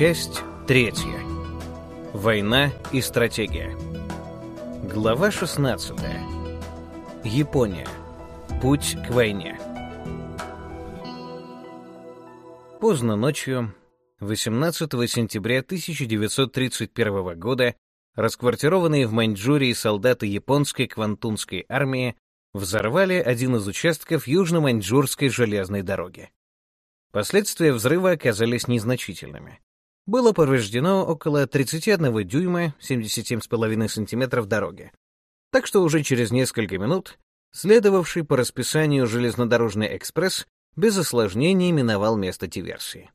Часть третья. Война и стратегия. Глава 16. Япония. Путь к войне. Поздно ночью, 18 сентября 1931 года, расквартированные в Маньчжурии солдаты японской Квантунской армии взорвали один из участков южно-маньчжурской железной дороги. Последствия взрыва оказались незначительными. Было повреждено около 31 дюйма, 77,5 сантиметров дороги. Так что уже через несколько минут следовавший по расписанию железнодорожный экспресс без осложнений миновал место диверсии.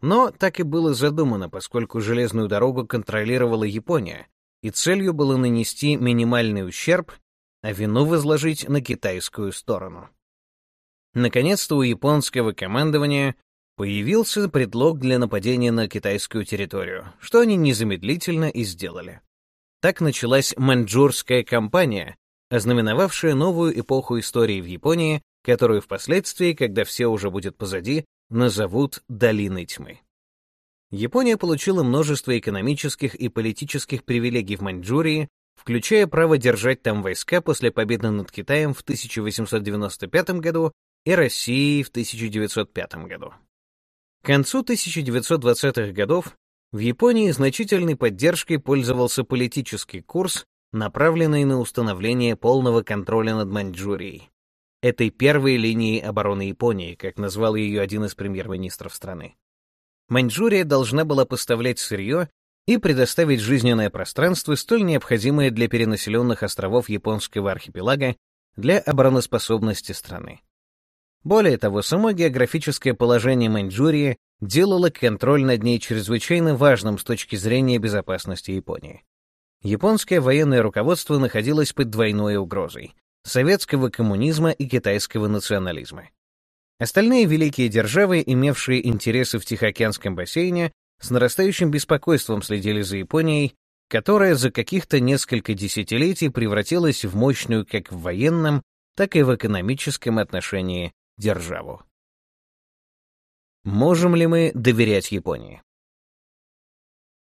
Но так и было задумано, поскольку железную дорогу контролировала Япония, и целью было нанести минимальный ущерб, а вину возложить на китайскую сторону. Наконец-то у японского командования появился предлог для нападения на китайскую территорию, что они незамедлительно и сделали. Так началась маньчжурская кампания, ознаменовавшая новую эпоху истории в Японии, которую впоследствии, когда все уже будет позади, назовут «долиной тьмы». Япония получила множество экономических и политических привилегий в Маньчжурии, включая право держать там войска после победы над Китаем в 1895 году и России в 1905 году. К концу 1920-х годов в Японии значительной поддержкой пользовался политический курс, направленный на установление полного контроля над Маньчжурией, этой первой линией обороны Японии, как назвал ее один из премьер-министров страны. Маньчжурия должна была поставлять сырье и предоставить жизненное пространство, столь необходимое для перенаселенных островов японского архипелага для обороноспособности страны. Более того, само географическое положение Маньчжурии делало контроль над ней чрезвычайно важным с точки зрения безопасности Японии. Японское военное руководство находилось под двойной угрозой — советского коммунизма и китайского национализма. Остальные великие державы, имевшие интересы в Тихоокеанском бассейне, с нарастающим беспокойством следили за Японией, которая за каких-то несколько десятилетий превратилась в мощную как в военном, так и в экономическом отношении державу. Можем ли мы доверять Японии?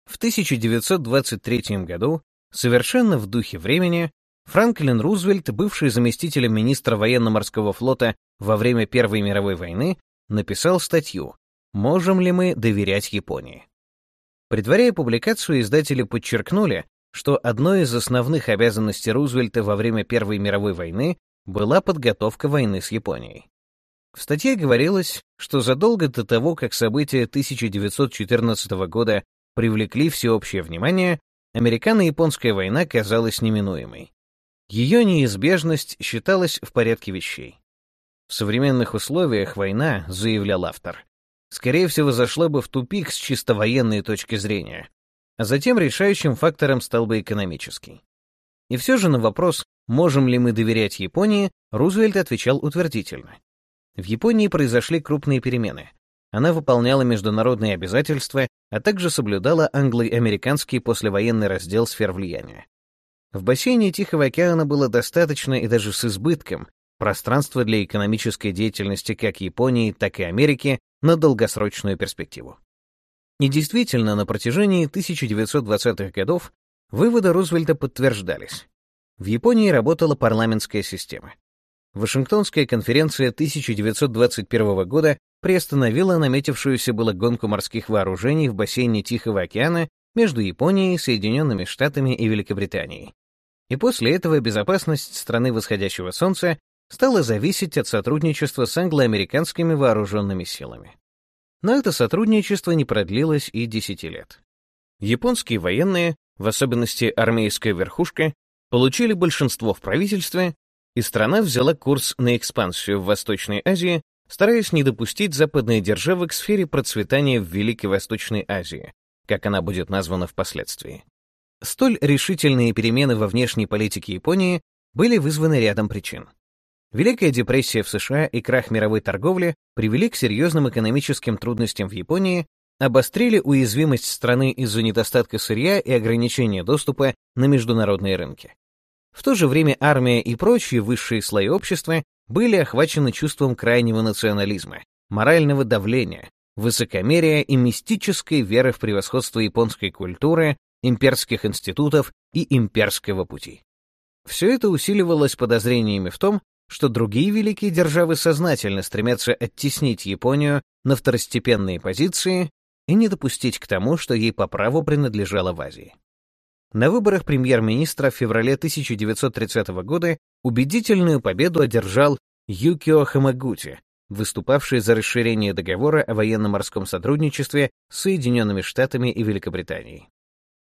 В 1923 году, совершенно в духе времени, Франклин Рузвельт, бывший заместителем министра военно-морского флота во время Первой мировой войны, написал статью «Можем ли мы доверять Японии?». Предваряя публикацию, издатели подчеркнули, что одной из основных обязанностей Рузвельта во время Первой мировой войны была подготовка войны с Японией. В статье говорилось, что задолго до того, как события 1914 года привлекли всеобщее внимание, американо-японская война казалась неминуемой. Ее неизбежность считалась в порядке вещей. В современных условиях война, заявлял автор, скорее всего зашла бы в тупик с чисто военной точки зрения, а затем решающим фактором стал бы экономический. И все же на вопрос, можем ли мы доверять Японии, Рузвельт отвечал утвердительно. В Японии произошли крупные перемены. Она выполняла международные обязательства, а также соблюдала англо-американский послевоенный раздел сфер влияния. В бассейне Тихого океана было достаточно и даже с избытком пространства для экономической деятельности как Японии, так и Америки на долгосрочную перспективу. И действительно, на протяжении 1920-х годов выводы Рузвельта подтверждались. В Японии работала парламентская система. Вашингтонская конференция 1921 года приостановила наметившуюся было гонку морских вооружений в бассейне Тихого океана между Японией, Соединенными Штатами и Великобританией. И после этого безопасность страны восходящего солнца стала зависеть от сотрудничества с англо-американскими вооруженными силами. Но это сотрудничество не продлилось и десяти лет. Японские военные, в особенности армейская верхушка, получили большинство в правительстве и страна взяла курс на экспансию в Восточной Азии, стараясь не допустить западные державы к сфере процветания в Великой Восточной Азии, как она будет названа впоследствии. Столь решительные перемены во внешней политике Японии были вызваны рядом причин. Великая депрессия в США и крах мировой торговли привели к серьезным экономическим трудностям в Японии, обострили уязвимость страны из-за недостатка сырья и ограничения доступа на международные рынки. В то же время армия и прочие высшие слои общества были охвачены чувством крайнего национализма, морального давления, высокомерия и мистической веры в превосходство японской культуры, имперских институтов и имперского пути. Все это усиливалось подозрениями в том, что другие великие державы сознательно стремятся оттеснить Японию на второстепенные позиции и не допустить к тому, что ей по праву принадлежало в Азии. На выборах премьер-министра в феврале 1930 года убедительную победу одержал Юкио Хамагути, выступавший за расширение договора о военно-морском сотрудничестве с Соединенными Штатами и Великобританией.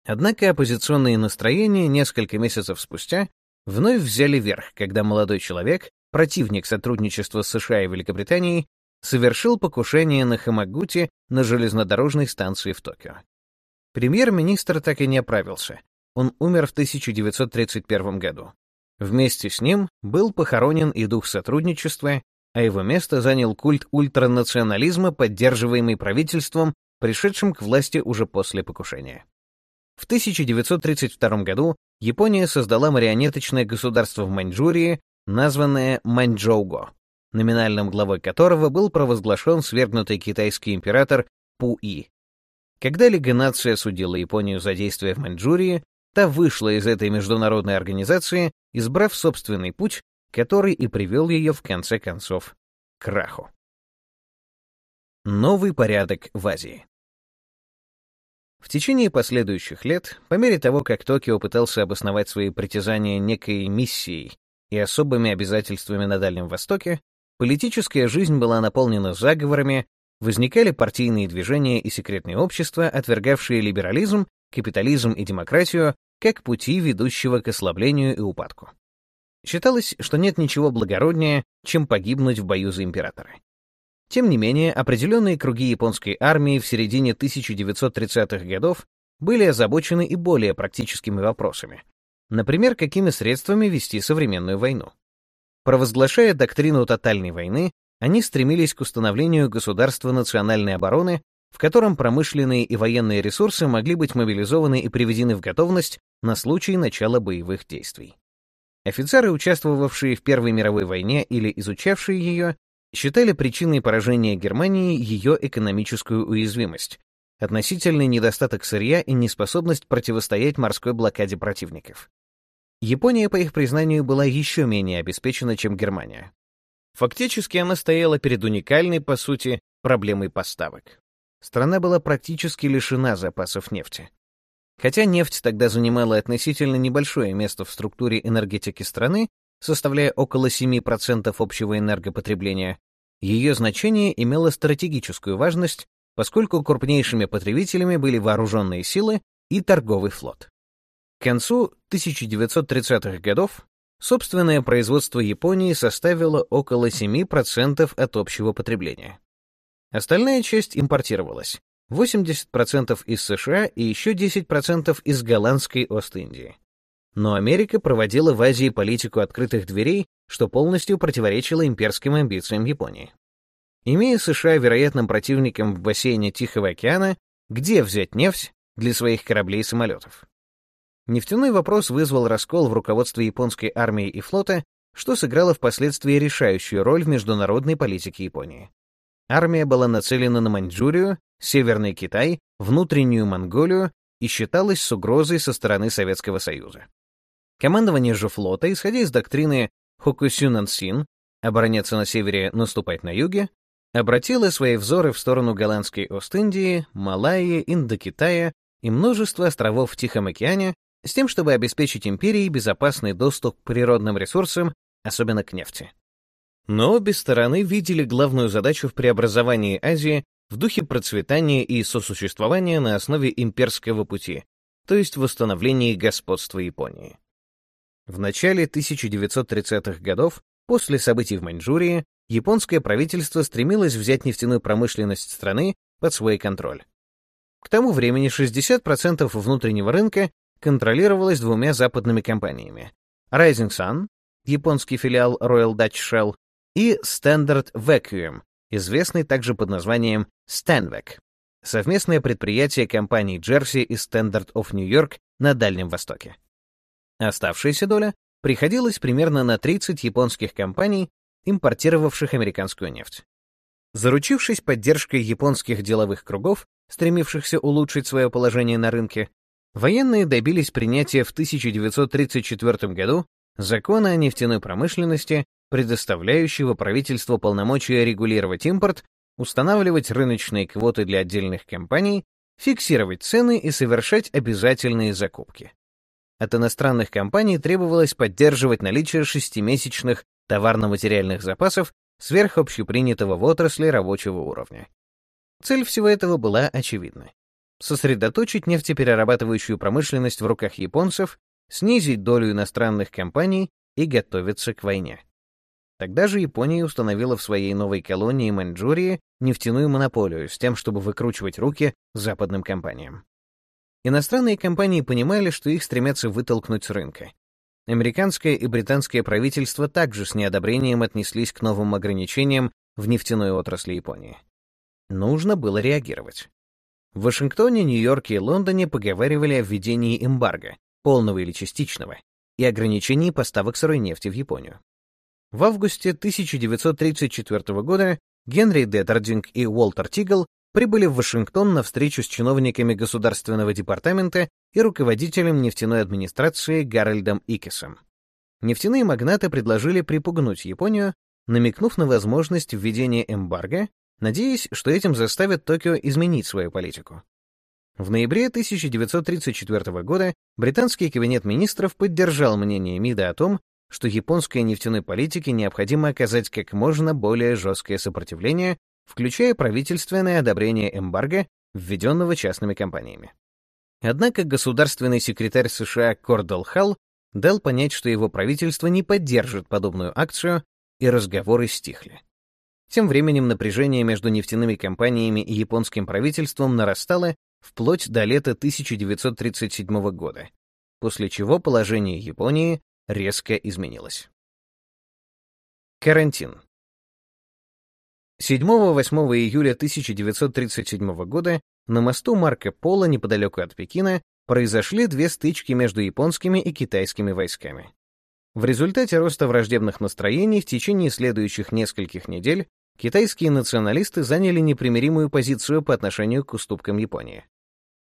Однако оппозиционные настроения несколько месяцев спустя вновь взяли верх, когда молодой человек, противник сотрудничества с США и Великобританией, совершил покушение на Хамагути на железнодорожной станции в Токио. Премьер-министр так и не оправился. Он умер в 1931 году. Вместе с ним был похоронен и дух сотрудничества, а его место занял культ ультранационализма, поддерживаемый правительством, пришедшим к власти уже после покушения. В 1932 году Япония создала марионеточное государство в Маньчжурии, названное Маньчжоуго, номинальным главой которого был провозглашен свергнутый китайский император Пу-И. Когда Лига наций осудила Японию за действия в Маньчжурии, та вышла из этой международной организации, избрав собственный путь, который и привел ее в конце концов к краху. Новый порядок в Азии в течение последующих лет, по мере того, как Токио пытался обосновать свои притязания некой миссией и особыми обязательствами на Дальнем Востоке, политическая жизнь была наполнена заговорами, возникали партийные движения и секретные общества, отвергавшие либерализм, капитализм и демократию как пути, ведущего к ослаблению и упадку. Считалось, что нет ничего благороднее, чем погибнуть в бою за императора. Тем не менее, определенные круги японской армии в середине 1930-х годов были озабочены и более практическими вопросами. Например, какими средствами вести современную войну. Провозглашая доктрину тотальной войны, они стремились к установлению государства национальной обороны, в котором промышленные и военные ресурсы могли быть мобилизованы и приведены в готовность на случай начала боевых действий. Офицеры, участвовавшие в Первой мировой войне или изучавшие ее, считали причиной поражения Германии ее экономическую уязвимость, относительный недостаток сырья и неспособность противостоять морской блокаде противников. Япония, по их признанию, была еще менее обеспечена, чем Германия. Фактически она стояла перед уникальной, по сути, проблемой поставок. Страна была практически лишена запасов нефти. Хотя нефть тогда занимала относительно небольшое место в структуре энергетики страны, составляя около 7% общего энергопотребления, ее значение имело стратегическую важность, поскольку крупнейшими потребителями были вооруженные силы и торговый флот. К концу 1930-х годов собственное производство Японии составило около 7% от общего потребления. Остальная часть импортировалась, 80% из США и еще 10% из голландской Ост-Индии. Но Америка проводила в Азии политику открытых дверей, что полностью противоречило имперским амбициям Японии. Имея США вероятным противником в бассейне Тихого океана, где взять нефть для своих кораблей и самолетов? Нефтяной вопрос вызвал раскол в руководстве японской армии и флота, что сыграло впоследствии решающую роль в международной политике Японии. Армия была нацелена на Маньчжурию, Северный Китай, внутреннюю Монголию и считалась с угрозой со стороны Советского Союза. Командование же флота, исходя из доктрины Хокусюнансин, обороняться на севере, наступать на юге, обратило свои взоры в сторону голландской Ост-Индии, Малайи, Индокитая и множества островов в Тихом океане с тем, чтобы обеспечить империи безопасный доступ к природным ресурсам, особенно к нефти. Но обе стороны видели главную задачу в преобразовании Азии в духе процветания и сосуществования на основе имперского пути, то есть восстановлении господства Японии. В начале 1930-х годов, после событий в Маньчжурии, японское правительство стремилось взять нефтяную промышленность страны под свой контроль. К тому времени 60% внутреннего рынка контролировалось двумя западными компаниями — Rising Sun, японский филиал Royal Dutch Shell, и Standard Vacuum, известный также под названием Stanvac, совместное предприятие компаний Jersey и Standard of New York на Дальнем Востоке. Оставшаяся доля приходилась примерно на 30 японских компаний, импортировавших американскую нефть. Заручившись поддержкой японских деловых кругов, стремившихся улучшить свое положение на рынке, военные добились принятия в 1934 году закона о нефтяной промышленности, предоставляющего правительству полномочия регулировать импорт, устанавливать рыночные квоты для отдельных компаний, фиксировать цены и совершать обязательные закупки. От иностранных компаний требовалось поддерживать наличие шестимесячных товарно-материальных запасов сверх общепринятого в отрасли рабочего уровня. Цель всего этого была очевидна. Сосредоточить нефтеперерабатывающую промышленность в руках японцев, снизить долю иностранных компаний и готовиться к войне. Тогда же Япония установила в своей новой колонии Маньчжурии нефтяную монополию с тем, чтобы выкручивать руки западным компаниям. Иностранные компании понимали, что их стремятся вытолкнуть с рынка. Американское и британское правительства также с неодобрением отнеслись к новым ограничениям в нефтяной отрасли Японии. Нужно было реагировать. В Вашингтоне, Нью-Йорке и Лондоне поговаривали о введении эмбарго, полного или частичного, и ограничении поставок сырой нефти в Японию. В августе 1934 года Генри Деттердинг и Уолтер Тигл прибыли в Вашингтон на встречу с чиновниками Государственного департамента и руководителем нефтяной администрации Гарольдом Икесом. Нефтяные магнаты предложили припугнуть Японию, намекнув на возможность введения эмбарго, надеясь, что этим заставит Токио изменить свою политику. В ноябре 1934 года британский кабинет министров поддержал мнение МИДа о том, что японской нефтяной политике необходимо оказать как можно более жесткое сопротивление включая правительственное одобрение эмбарго, введенного частными компаниями. Однако государственный секретарь США Кордел Халл дал понять, что его правительство не поддержит подобную акцию, и разговоры стихли. Тем временем напряжение между нефтяными компаниями и японским правительством нарастало вплоть до лета 1937 года, после чего положение Японии резко изменилось. Карантин. 7-8 июля 1937 года на мосту Марко Поло неподалеку от Пекина произошли две стычки между японскими и китайскими войсками. В результате роста враждебных настроений в течение следующих нескольких недель китайские националисты заняли непримиримую позицию по отношению к уступкам Японии.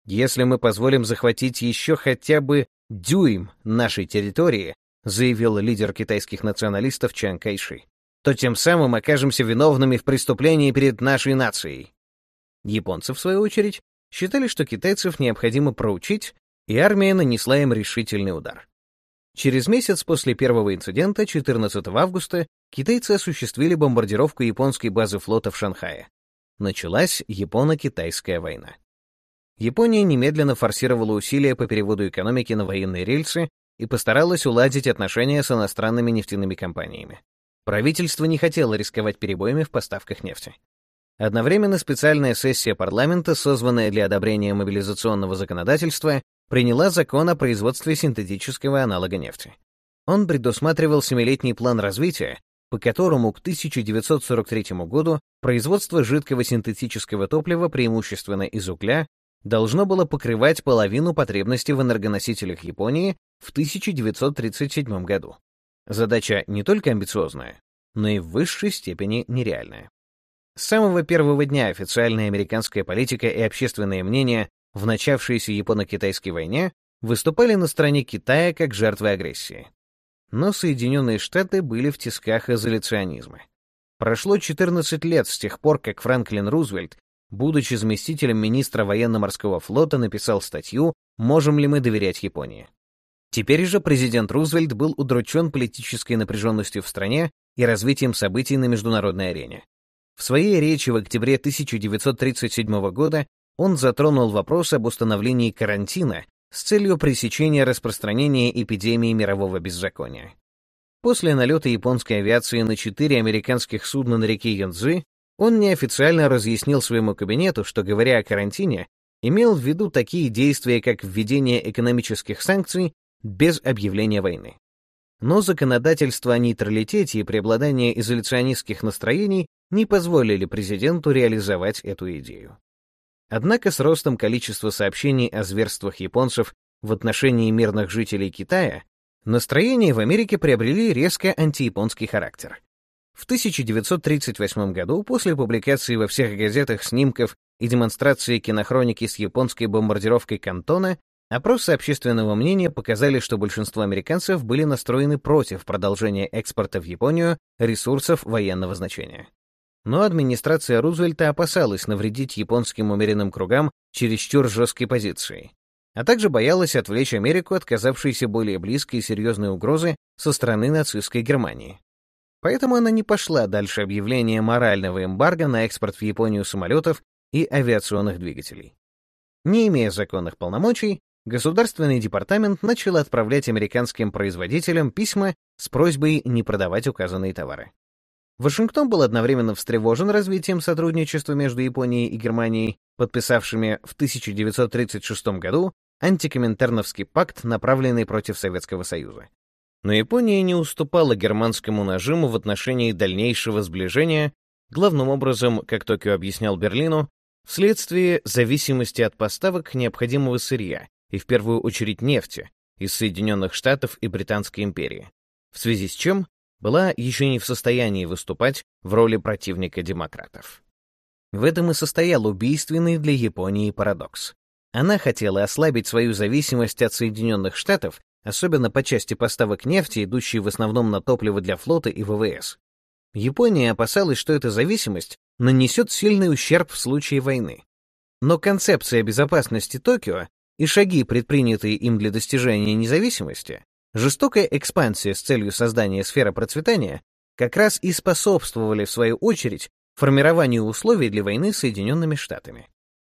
«Если мы позволим захватить еще хотя бы дюйм нашей территории», заявил лидер китайских националистов Чан Кайши, то тем самым окажемся виновными в преступлении перед нашей нацией. Японцы, в свою очередь, считали, что китайцев необходимо проучить, и армия нанесла им решительный удар. Через месяц после первого инцидента, 14 августа, китайцы осуществили бомбардировку японской базы флота в Шанхае. Началась Японо-Китайская война. Япония немедленно форсировала усилия по переводу экономики на военные рельсы и постаралась уладить отношения с иностранными нефтяными компаниями. Правительство не хотело рисковать перебоями в поставках нефти. Одновременно специальная сессия парламента, созванная для одобрения мобилизационного законодательства, приняла закон о производстве синтетического аналога нефти. Он предусматривал семилетний план развития, по которому к 1943 году производство жидкого синтетического топлива, преимущественно из угля, должно было покрывать половину потребностей в энергоносителях Японии в 1937 году. Задача не только амбициозная, но и в высшей степени нереальная. С самого первого дня официальная американская политика и общественное мнение в начавшейся Японо-Китайской войне выступали на стороне Китая как жертвы агрессии. Но Соединенные Штаты были в тисках изоляционизма. Прошло 14 лет с тех пор, как Франклин Рузвельт, будучи заместителем министра военно-морского флота, написал статью «Можем ли мы доверять Японии?». Теперь же президент Рузвельт был удручен политической напряженностью в стране и развитием событий на международной арене. В своей речи в октябре 1937 года он затронул вопрос об установлении карантина с целью пресечения распространения эпидемии мирового беззакония. После налета японской авиации на четыре американских судна на реке Янцзы он неофициально разъяснил своему кабинету, что, говоря о карантине, имел в виду такие действия, как введение экономических санкций без объявления войны. Но законодательство о нейтралитете и преобладание изоляционистских настроений не позволили президенту реализовать эту идею. Однако с ростом количества сообщений о зверствах японцев в отношении мирных жителей Китая настроения в Америке приобрели резко антияпонский характер. В 1938 году, после публикации во всех газетах снимков и демонстрации кинохроники с японской бомбардировкой Кантона, опросы общественного мнения показали, что большинство американцев были настроены против продолжения экспорта в Японию ресурсов военного значения. Но администрация Рузвельта опасалась навредить японским умеренным кругам чересчур жесткой позицией, а также боялась отвлечь Америку от казавшейся более близкой и серьезной угрозы со стороны нацистской Германии. Поэтому она не пошла дальше объявления морального эмбарго на экспорт в Японию самолетов и авиационных двигателей. Не имея законных полномочий, Государственный департамент начал отправлять американским производителям письма с просьбой не продавать указанные товары. Вашингтон был одновременно встревожен развитием сотрудничества между Японией и Германией, подписавшими в 1936 году антикоминтерновский пакт, направленный против Советского Союза. Но Япония не уступала германскому нажиму в отношении дальнейшего сближения, главным образом, как Токио объяснял Берлину, вследствие зависимости от поставок необходимого сырья и в первую очередь нефти из Соединенных Штатов и Британской империи, в связи с чем была еще не в состоянии выступать в роли противника демократов. В этом и состоял убийственный для Японии парадокс. Она хотела ослабить свою зависимость от Соединенных Штатов особенно по части поставок нефти, идущей в основном на топливо для флота и ВВС. Япония опасалась, что эта зависимость нанесет сильный ущерб в случае войны. Но концепция безопасности Токио и шаги, предпринятые им для достижения независимости, жестокая экспансия с целью создания сферы процветания, как раз и способствовали, в свою очередь, формированию условий для войны с Соединенными Штатами.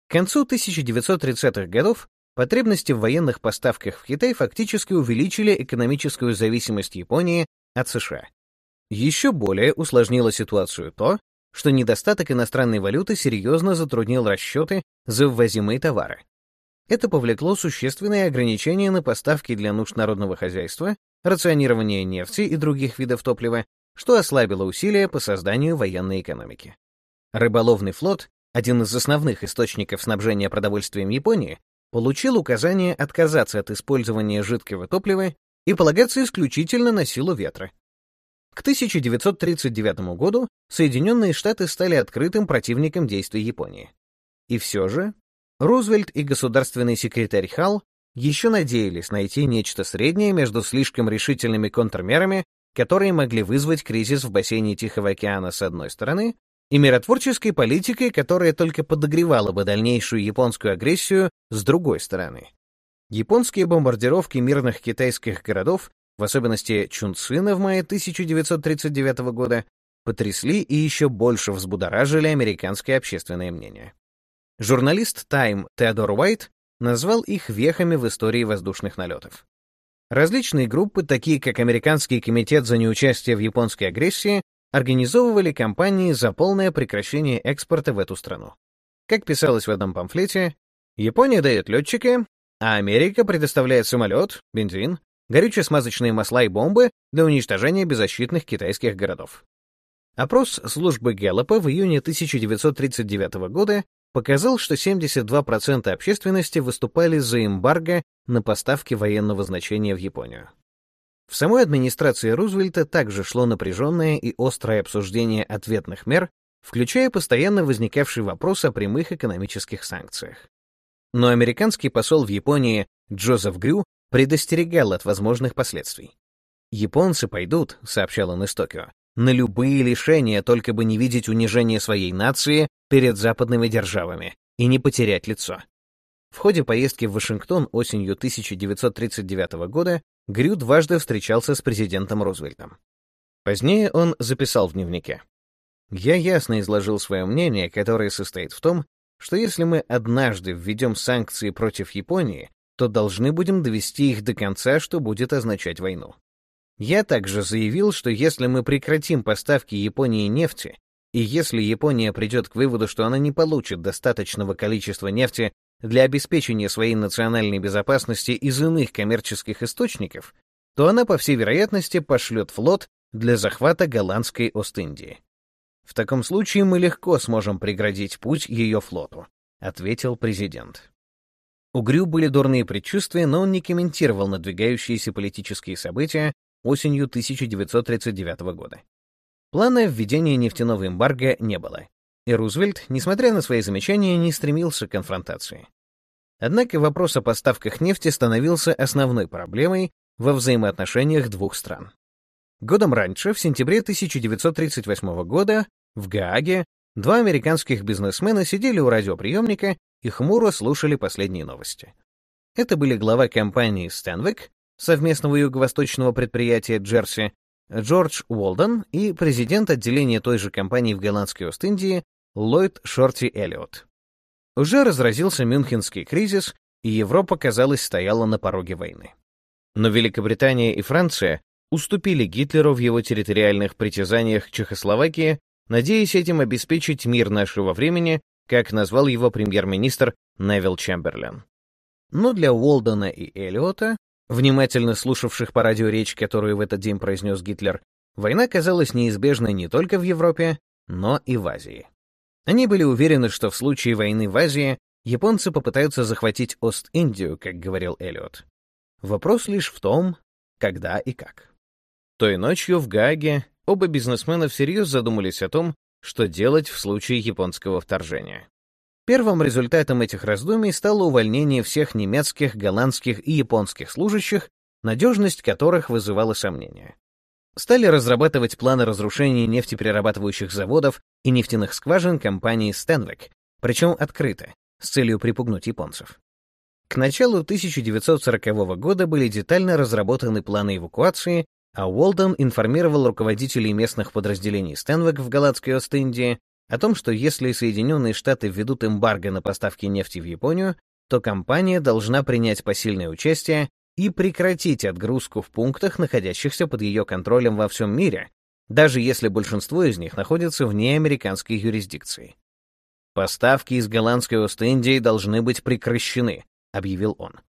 К концу 1930-х годов Потребности в военных поставках в Китай фактически увеличили экономическую зависимость Японии от США. Еще более усложнило ситуацию то, что недостаток иностранной валюты серьезно затруднил расчеты за ввозимые товары. Это повлекло существенные ограничения на поставки для нужд народного хозяйства, рационирование нефти и других видов топлива, что ослабило усилия по созданию военной экономики. Рыболовный флот, один из основных источников снабжения продовольствием Японии, получил указание отказаться от использования жидкого топлива и полагаться исключительно на силу ветра. К 1939 году Соединенные Штаты стали открытым противником действий Японии. И все же Рузвельт и государственный секретарь Халл еще надеялись найти нечто среднее между слишком решительными контрмерами, которые могли вызвать кризис в бассейне Тихого океана с одной стороны, и миротворческой политикой, которая только подогревала бы дальнейшую японскую агрессию с другой стороны. Японские бомбардировки мирных китайских городов, в особенности Чунцина в мае 1939 года, потрясли и еще больше взбудоражили американское общественное мнение. Журналист Time Теодор Уайт назвал их вехами в истории воздушных налетов. Различные группы, такие как Американский комитет за неучастие в японской агрессии, организовывали кампании за полное прекращение экспорта в эту страну. Как писалось в одном памфлете, Япония дает летчика, а Америка предоставляет самолет, бензин, горюче-смазочные масла и бомбы для уничтожения беззащитных китайских городов. Опрос службы Гэллопа в июне 1939 года показал, что 72% общественности выступали за эмбарго на поставки военного значения в Японию. В самой администрации Рузвельта также шло напряженное и острое обсуждение ответных мер, включая постоянно возникавший вопрос о прямых экономических санкциях. Но американский посол в Японии Джозеф Грю предостерегал от возможных последствий. «Японцы пойдут», — сообщал он из Токио, «на любые лишения, только бы не видеть унижения своей нации перед западными державами и не потерять лицо». В ходе поездки в Вашингтон осенью 1939 года Грю дважды встречался с президентом Рузвельтом. Позднее он записал в дневнике. «Я ясно изложил свое мнение, которое состоит в том, что если мы однажды введем санкции против Японии, то должны будем довести их до конца, что будет означать войну. Я также заявил, что если мы прекратим поставки Японии нефти, и если Япония придет к выводу, что она не получит достаточного количества нефти для обеспечения своей национальной безопасности из иных коммерческих источников, то она, по всей вероятности, пошлет флот для захвата голландской Ост-Индии. В таком случае мы легко сможем преградить путь ее флоту, ответил президент. У Грю были дурные предчувствия, но он не комментировал надвигающиеся политические события осенью 1939 года. Плана введения нефтяного эмбарго не было, и Рузвельт, несмотря на свои замечания, не стремился к конфронтации. Однако вопрос о поставках нефти становился основной проблемой во взаимоотношениях двух стран. Годом раньше, в сентябре 1938 года, в Гааге, два американских бизнесмена сидели у радиоприемника и хмуро слушали последние новости. Это были глава компании Stanwick, совместного юго-восточного предприятия Джерси, Джордж Уолден и президент отделения той же компании в голландской Ост-Индии Ллойд Шорти Эллиот. Уже разразился Мюнхенский кризис, и Европа, казалось, стояла на пороге войны. Но Великобритания и Франция уступили Гитлеру в его территориальных притязаниях Чехословакии, надеясь этим обеспечить мир нашего времени, как назвал его премьер-министр Невил Чемберлен. Но для Уолдена и Эллиота, внимательно слушавших по радио речь, которую в этот день произнес Гитлер, война казалась неизбежной не только в Европе, но и в Азии. Они были уверены, что в случае войны в Азии японцы попытаются захватить Ост-Индию, как говорил Эллиот. Вопрос лишь в том, когда и как. Той ночью в Гааге оба бизнесмена всерьез задумались о том, что делать в случае японского вторжения. Первым результатом этих раздумий стало увольнение всех немецких, голландских и японских служащих, надежность которых вызывала сомнения стали разрабатывать планы разрушения нефтеперерабатывающих заводов и нефтяных скважин компании Stanwick, причем открыто, с целью припугнуть японцев. К началу 1940 года были детально разработаны планы эвакуации, а Уолден информировал руководителей местных подразделений Стэнвик в Галатской Ост-Индии о том, что если Соединенные Штаты введут эмбарго на поставки нефти в Японию, то компания должна принять посильное участие и прекратить отгрузку в пунктах, находящихся под ее контролем во всем мире, даже если большинство из них находится вне американской юрисдикции. «Поставки из голландской Ост-Индии должны быть прекращены», — объявил он.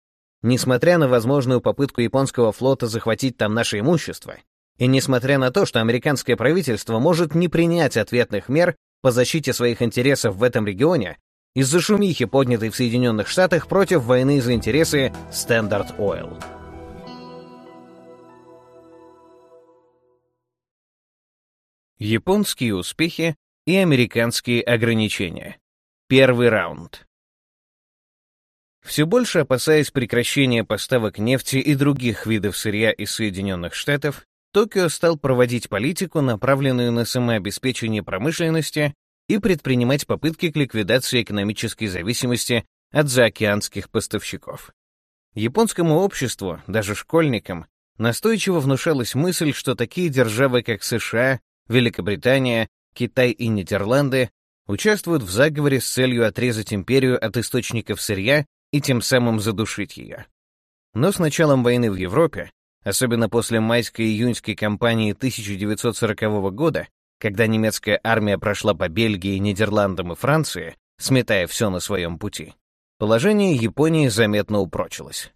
Несмотря на возможную попытку японского флота захватить там наше имущество, и несмотря на то, что американское правительство может не принять ответных мер по защите своих интересов в этом регионе, из-за шумихи, поднятой в Соединенных Штатах против войны за интересы Standard Oil. Японские успехи и американские ограничения. Первый раунд. Все больше опасаясь прекращения поставок нефти и других видов сырья из Соединенных Штатов, Токио стал проводить политику, направленную на самообеспечение промышленности и предпринимать попытки к ликвидации экономической зависимости от заокеанских поставщиков. Японскому обществу, даже школьникам, настойчиво внушалась мысль, что такие державы, как США, Великобритания, Китай и Нидерланды, участвуют в заговоре с целью отрезать империю от источников сырья и тем самым задушить ее. Но с началом войны в Европе, особенно после майско-июньской кампании 1940 года, когда немецкая армия прошла по Бельгии, Нидерландам и Франции, сметая все на своем пути, положение Японии заметно упрочилось.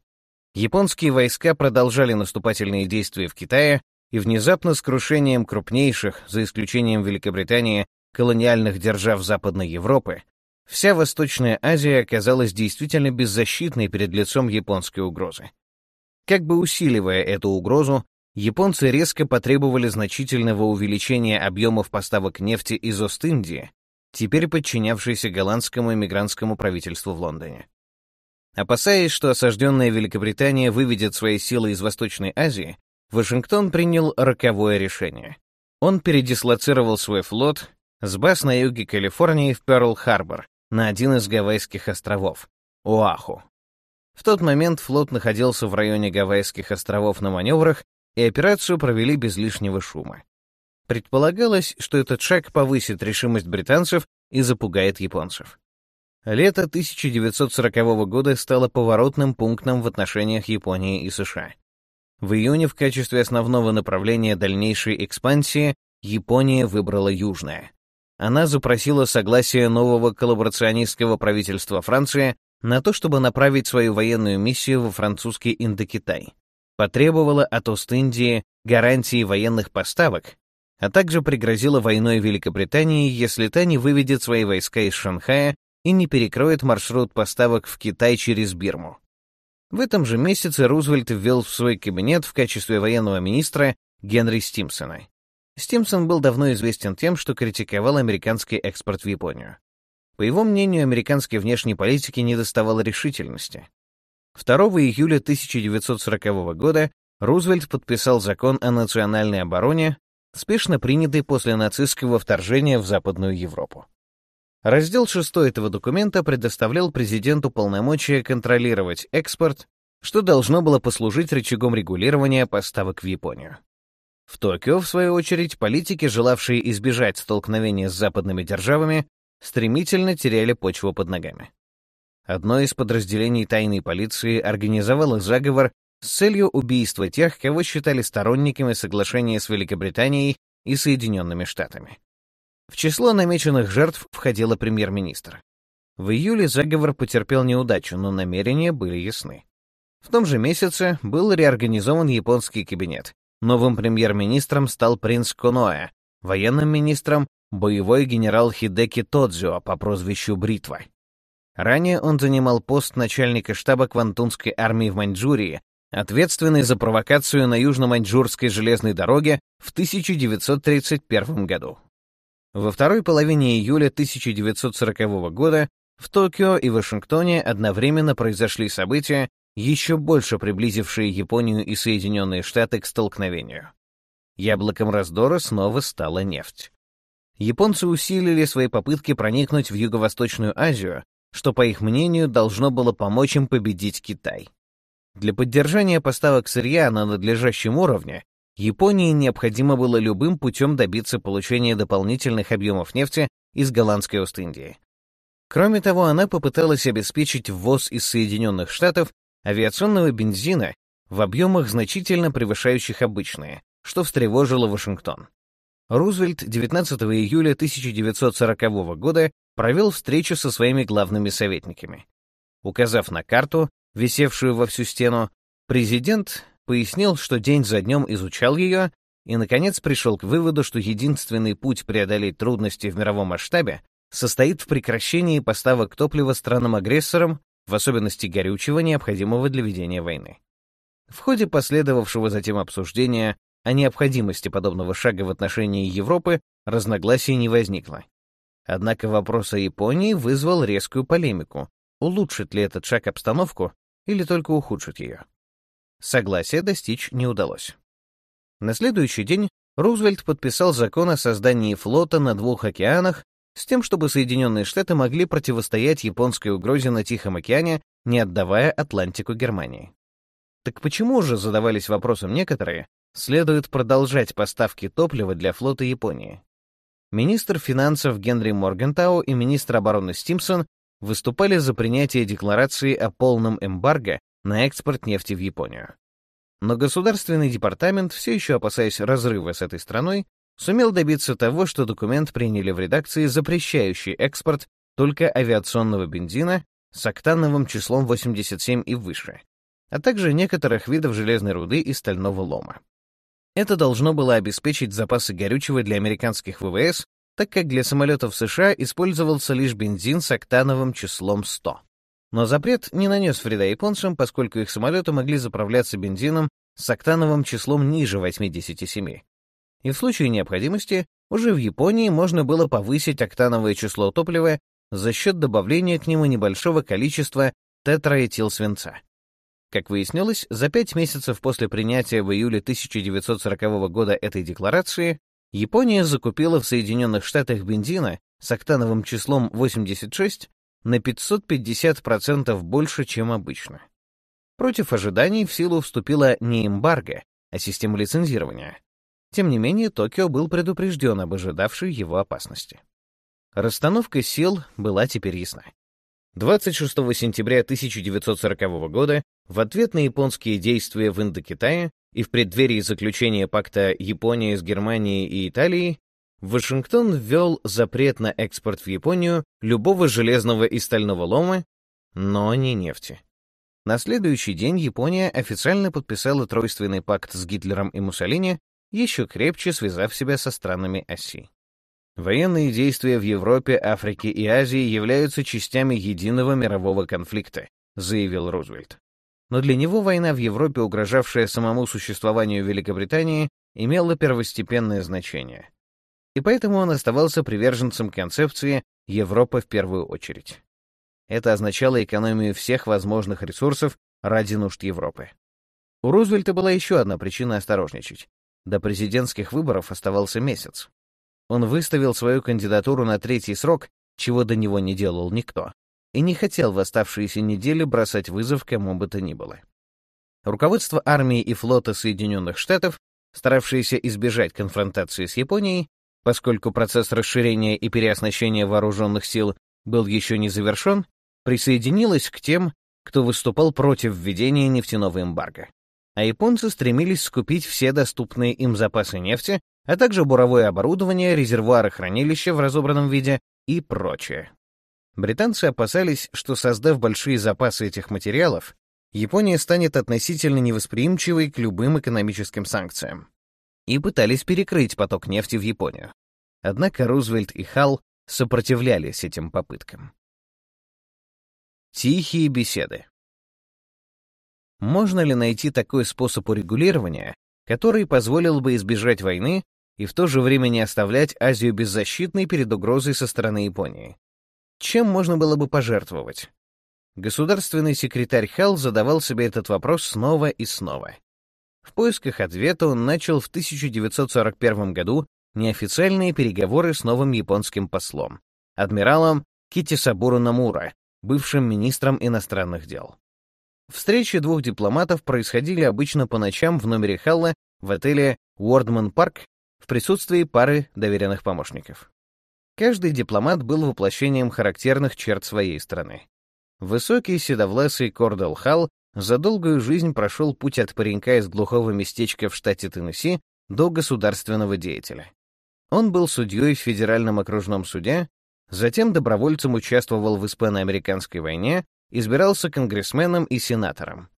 Японские войска продолжали наступательные действия в Китае, и внезапно с крушением крупнейших, за исключением Великобритании, колониальных держав Западной Европы, вся Восточная Азия оказалась действительно беззащитной перед лицом японской угрозы. Как бы усиливая эту угрозу, японцы резко потребовали значительного увеличения объемов поставок нефти из Ост-Индии, теперь подчинявшейся голландскому эмигрантскому правительству в Лондоне. Опасаясь, что осажденная Великобритания выведет свои силы из Восточной Азии, Вашингтон принял роковое решение. Он передислоцировал свой флот с баз на юге Калифорнии в Пёрл-Харбор, на один из Гавайских островов — Оаху. В тот момент флот находился в районе Гавайских островов на маневрах и операцию провели без лишнего шума. Предполагалось, что этот шаг повысит решимость британцев и запугает японцев. Лето 1940 года стало поворотным пунктом в отношениях Японии и США. В июне в качестве основного направления дальнейшей экспансии Япония выбрала Южное. Она запросила согласие нового коллаборационистского правительства Франции на то, чтобы направить свою военную миссию во французский Индокитай потребовала от Ост-Индии гарантии военных поставок, а также пригрозила войной Великобритании, если та не выведет свои войска из Шанхая и не перекроет маршрут поставок в Китай через Бирму. В этом же месяце Рузвельт ввел в свой кабинет в качестве военного министра Генри Стимсона. Стимсон был давно известен тем, что критиковал американский экспорт в Японию. По его мнению, американской внешней политике недоставало решительности. 2 июля 1940 года Рузвельт подписал закон о национальной обороне, спешно принятый после нацистского вторжения в Западную Европу. Раздел 6 этого документа предоставлял президенту полномочия контролировать экспорт, что должно было послужить рычагом регулирования поставок в Японию. В Токио, в свою очередь, политики, желавшие избежать столкновения с западными державами, стремительно теряли почву под ногами. Одно из подразделений тайной полиции организовало заговор с целью убийства тех, кого считали сторонниками соглашения с Великобританией и Соединенными Штатами. В число намеченных жертв входила премьер-министр. В июле заговор потерпел неудачу, но намерения были ясны. В том же месяце был реорганизован японский кабинет. Новым премьер-министром стал принц Коноэ, военным министром — боевой генерал Хидеки Тодзио по прозвищу Бритва. Ранее он занимал пост начальника штаба Квантунской армии в Маньчжурии, ответственный за провокацию на Южно-Маньчжурской железной дороге в 1931 году. Во второй половине июля 1940 года в Токио и Вашингтоне одновременно произошли события, еще больше приблизившие Японию и Соединенные Штаты к столкновению. Яблоком раздора снова стала нефть. Японцы усилили свои попытки проникнуть в Юго-Восточную Азию, что, по их мнению, должно было помочь им победить Китай. Для поддержания поставок сырья на надлежащем уровне Японии необходимо было любым путем добиться получения дополнительных объемов нефти из голландской Ост-Индии. Кроме того, она попыталась обеспечить ввоз из Соединенных Штатов авиационного бензина в объемах, значительно превышающих обычные, что встревожило Вашингтон. Рузвельт 19 июля 1940 года провел встречу со своими главными советниками. Указав на карту, висевшую во всю стену, президент пояснил, что день за днем изучал ее и, наконец, пришел к выводу, что единственный путь преодолеть трудности в мировом масштабе состоит в прекращении поставок топлива странам-агрессорам, в особенности горючего, необходимого для ведения войны. В ходе последовавшего затем обсуждения о необходимости подобного шага в отношении Европы разногласий не возникло. Однако вопрос о Японии вызвал резкую полемику, улучшит ли этот шаг обстановку или только ухудшит ее. Согласия достичь не удалось. На следующий день Рузвельт подписал закон о создании флота на двух океанах с тем, чтобы Соединенные Штаты могли противостоять японской угрозе на Тихом океане, не отдавая Атлантику Германии. Так почему же, задавались вопросом некоторые, следует продолжать поставки топлива для флота Японии? Министр финансов Генри Моргентау и министр обороны Стимсон выступали за принятие декларации о полном эмбарго на экспорт нефти в Японию. Но Государственный департамент, все еще опасаясь разрыва с этой страной, сумел добиться того, что документ приняли в редакции, запрещающий экспорт только авиационного бензина с октановым числом 87 и выше, а также некоторых видов железной руды и стального лома. Это должно было обеспечить запасы горючего для американских ВВС, так как для самолетов США использовался лишь бензин с октановым числом 100. Но запрет не нанес вреда японцам, поскольку их самолеты могли заправляться бензином с октановым числом ниже 87. И в случае необходимости уже в Японии можно было повысить октановое число топлива за счет добавления к нему небольшого количества тетраэтилсвинца. Как выяснилось, за пять месяцев после принятия в июле 1940 года этой декларации Япония закупила в Соединенных Штатах бензина с октановым числом 86 на 550% больше, чем обычно. Против ожиданий в силу вступила не эмбарго, а система лицензирования. Тем не менее, Токио был предупрежден об ожидавшей его опасности. Расстановка сил была теперь ясна. 26 сентября 1940 года в ответ на японские действия в Индокитае и в преддверии заключения пакта Японии с Германией и Италией, Вашингтон ввел запрет на экспорт в Японию любого железного и стального лома, но не нефти. На следующий день Япония официально подписала тройственный пакт с Гитлером и Муссолини, еще крепче связав себя со странами оси. Военные действия в Европе, Африке и Азии являются частями единого мирового конфликта, заявил Рузвельт. Но для него война в Европе, угрожавшая самому существованию Великобритании, имело первостепенное значение. И поэтому он оставался приверженцем концепции «Европа в первую очередь». Это означало экономию всех возможных ресурсов ради нужд Европы. У Рузвельта была еще одна причина осторожничать. До президентских выборов оставался месяц. Он выставил свою кандидатуру на третий срок, чего до него не делал никто, и не хотел в оставшиеся недели бросать вызов кому бы то ни было. Руководство армии и флота Соединенных Штатов, старавшиеся избежать конфронтации с Японией, поскольку процесс расширения и переоснащения вооруженных сил был еще не завершен, присоединилось к тем, кто выступал против введения нефтяного эмбарго а японцы стремились скупить все доступные им запасы нефти, а также буровое оборудование, резервуары хранилища в разобранном виде и прочее. Британцы опасались, что создав большие запасы этих материалов, Япония станет относительно невосприимчивой к любым экономическим санкциям, и пытались перекрыть поток нефти в Японию. Однако Рузвельт и Халл сопротивлялись этим попыткам. Тихие беседы. Можно ли найти такой способ урегулирования, который позволил бы избежать войны и в то же время не оставлять Азию беззащитной перед угрозой со стороны Японии? Чем можно было бы пожертвовать? Государственный секретарь Халл задавал себе этот вопрос снова и снова. В поисках ответа он начал в 1941 году неофициальные переговоры с новым японским послом, адмиралом Китисабуру Намура, бывшим министром иностранных дел. Встречи двух дипломатов происходили обычно по ночам в номере Халла в отеле Уордман Парк в присутствии пары доверенных помощников. Каждый дипломат был воплощением характерных черт своей страны. Высокий седовласый Кордел Халл за долгую жизнь прошел путь от паренька из глухого местечка в штате Теннесси до государственного деятеля. Он был судьей в Федеральном окружном суде, затем добровольцем участвовал в испано-американской войне, избирался конгрессменом и сенатором.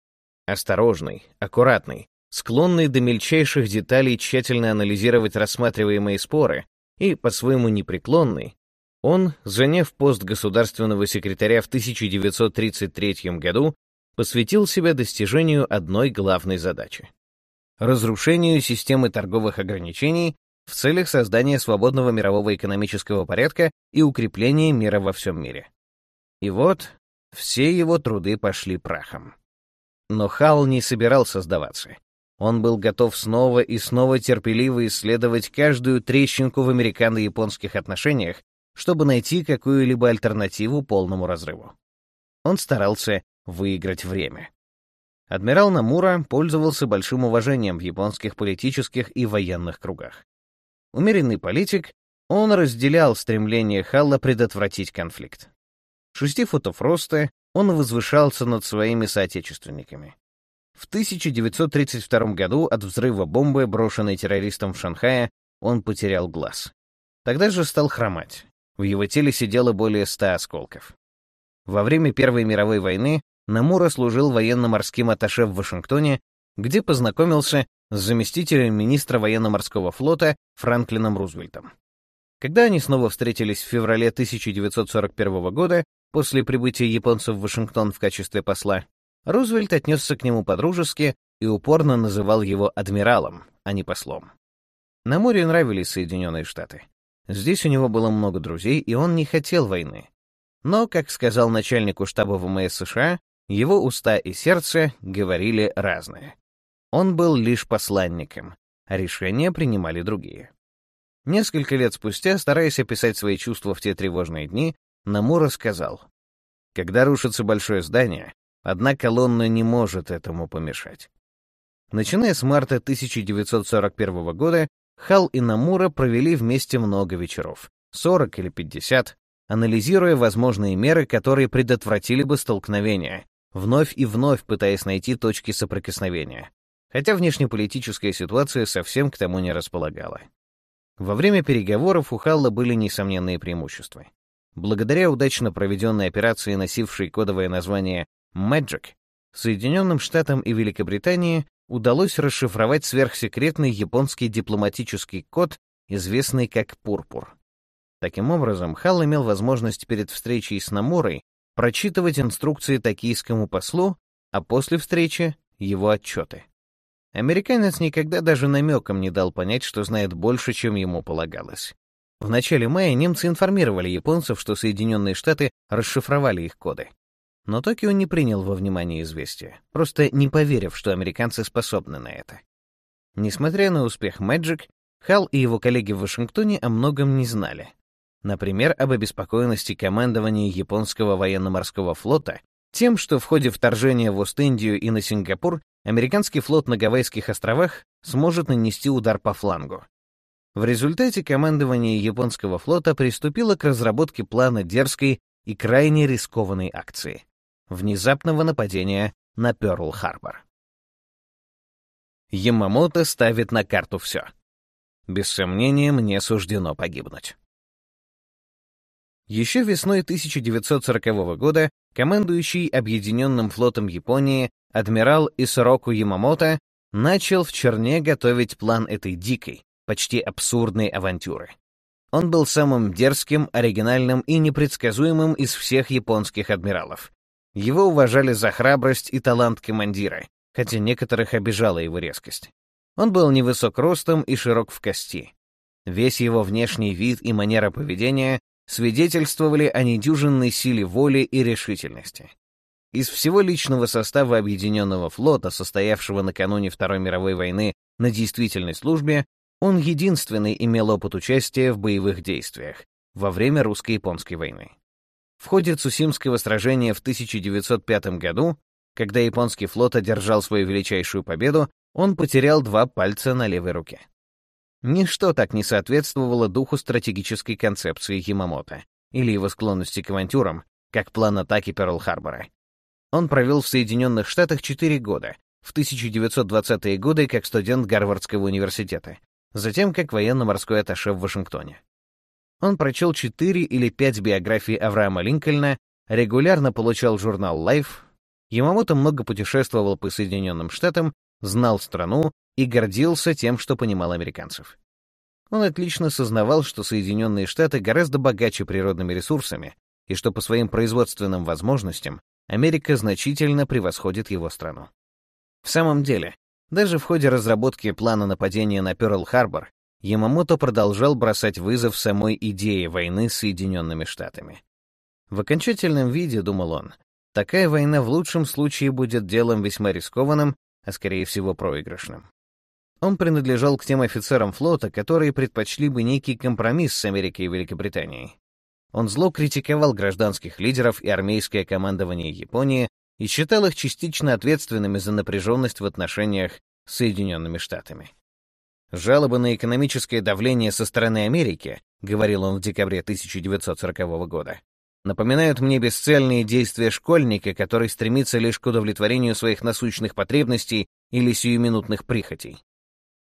Осторожный, аккуратный, склонный до мельчайших деталей тщательно анализировать рассматриваемые споры и, по-своему непреклонный, он, заняв пост государственного секретаря в 1933 году, посвятил себя достижению одной главной задачи — разрушению системы торговых ограничений в целях создания свободного мирового экономического порядка и укрепления мира во всем мире. И вот все его труды пошли прахом. Но Хал не собирался сдаваться. Он был готов снова и снова терпеливо исследовать каждую трещинку в американо-японских отношениях, чтобы найти какую-либо альтернативу полному разрыву. Он старался выиграть время. Адмирал Намура пользовался большим уважением в японских политических и военных кругах. Умеренный политик, он разделял стремление Халла предотвратить конфликт. Шести футов роста, он возвышался над своими соотечественниками. В 1932 году от взрыва бомбы, брошенной террористом в Шанхае, он потерял глаз. Тогда же стал хромать. В его теле сидело более ста осколков. Во время Первой мировой войны Намура служил военно-морским атташе в Вашингтоне, где познакомился с заместителем министра военно-морского флота Франклином Рузвельтом. Когда они снова встретились в феврале 1941 года, После прибытия японцев в Вашингтон в качестве посла, Рузвельт отнесся к нему подружески и упорно называл его адмиралом, а не послом. На море нравились Соединенные Штаты. Здесь у него было много друзей, и он не хотел войны. Но, как сказал начальнику штаба ВМС США, его уста и сердце говорили разное. Он был лишь посланником, а решения принимали другие. Несколько лет спустя, стараясь описать свои чувства в те тревожные дни, Намура сказал, «Когда рушится большое здание, одна колонна не может этому помешать». Начиная с марта 1941 года, Хал и Намура провели вместе много вечеров, 40 или 50, анализируя возможные меры, которые предотвратили бы столкновение, вновь и вновь пытаясь найти точки соприкосновения, хотя внешнеполитическая ситуация совсем к тому не располагала. Во время переговоров у Халла были несомненные преимущества. Благодаря удачно проведенной операции, носившей кодовое название Magic, Соединенным Штатам и Великобритании удалось расшифровать сверхсекретный японский дипломатический код, известный как «Пурпур». Таким образом, Халл имел возможность перед встречей с Намурой прочитывать инструкции токийскому послу, а после встречи — его отчеты. Американец никогда даже намеком не дал понять, что знает больше, чем ему полагалось. В начале мая немцы информировали японцев, что Соединенные Штаты расшифровали их коды. Но Токио не принял во внимание известие, просто не поверив, что американцы способны на это. Несмотря на успех Magic, Халл и его коллеги в Вашингтоне о многом не знали. Например, об обеспокоенности командования японского военно-морского флота тем, что в ходе вторжения в Ост-Индию и на Сингапур американский флот на Гавайских островах сможет нанести удар по флангу. В результате командование японского флота приступило к разработке плана дерзкой и крайне рискованной акции — внезапного нападения на Пёрл-Харбор. Ямамото ставит на карту все. Без сомнения, мне суждено погибнуть. Еще весной 1940 года командующий Объединенным флотом Японии адмирал Исороку Ямамото начал в Черне готовить план этой дикой, почти абсурдной авантюры. Он был самым дерзким, оригинальным и непредсказуемым из всех японских адмиралов. Его уважали за храбрость и талант командира, хотя некоторых обижала его резкость. Он был невысок ростом и широк в кости. Весь его внешний вид и манера поведения свидетельствовали о недюжинной силе воли и решительности. Из всего личного состава Объединенного флота, состоявшего накануне Второй мировой войны на действительной службе, он единственный имел опыт участия в боевых действиях во время русско-японской войны. В ходе Цусимского сражения в 1905 году, когда японский флот одержал свою величайшую победу, он потерял два пальца на левой руке. Ничто так не соответствовало духу стратегической концепции Ямамото или его склонности к авантюрам, как план атаки Перл-Харбора. Он провел в Соединенных Штатах 4 года, в 1920-е годы как студент Гарвардского университета, затем как военно-морской атташе в Вашингтоне. Он прочел 4 или 5 биографий Авраама Линкольна, регулярно получал журнал Life. Ямамото много путешествовал по Соединенным Штатам, знал страну и гордился тем, что понимал американцев. Он отлично сознавал, что Соединенные Штаты гораздо богаче природными ресурсами и что по своим производственным возможностям Америка значительно превосходит его страну. В самом деле, даже в ходе разработки плана нападения на Пёрл-Харбор Ямамото продолжал бросать вызов самой идее войны с Соединенными Штатами. В окончательном виде, думал он, такая война в лучшем случае будет делом весьма рискованным, а скорее всего проигрышным. Он принадлежал к тем офицерам флота, которые предпочли бы некий компромисс с Америкой и Великобританией. Он зло критиковал гражданских лидеров и армейское командование Японии и считал их частично ответственными за напряженность в отношениях с Соединенными Штатами. «Жалобы на экономическое давление со стороны Америки», — говорил он в декабре 1940 года, напоминают мне бесцельные действия школьника, который стремится лишь к удовлетворению своих насущных потребностей или сиюминутных прихотей.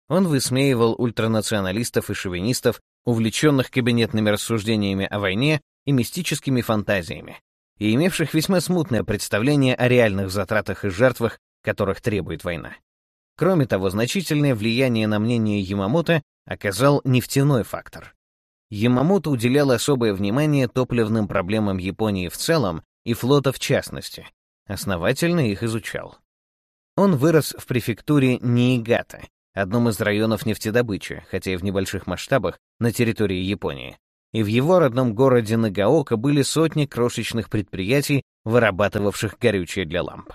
Он высмеивал ультранационалистов и шовинистов, увлеченных кабинетными рассуждениями о войне и мистическими фантазиями, и имевших весьма смутное представление о реальных затратах и жертвах, которых требует война. Кроме того, значительное влияние на мнение Ямамото оказал нефтяной фактор. Ямамото уделял особое внимание топливным проблемам Японии в целом и флота в частности, основательно их изучал. Он вырос в префектуре Ниигата, одном из районов нефтедобычи, хотя и в небольших масштабах, на территории Японии. И в его родном городе Нагаока были сотни крошечных предприятий, вырабатывавших горючее для ламп.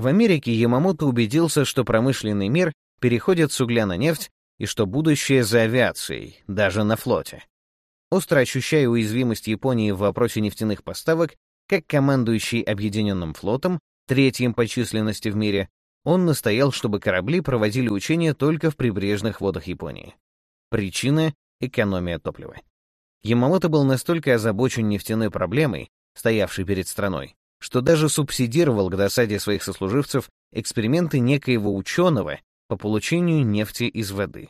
В Америке Ямамото убедился, что промышленный мир переходит с угля на нефть и что будущее за авиацией, даже на флоте. Остро ощущая уязвимость Японии в вопросе нефтяных поставок, как командующий Объединенным флотом, третьим по численности в мире, он настоял, чтобы корабли проводили учения только в прибрежных водах Японии. Причина — экономия топлива. Ямамото был настолько озабочен нефтяной проблемой, стоявшей перед страной, что даже субсидировал к досаде своих сослуживцев эксперименты некоего ученого по получению нефти из воды.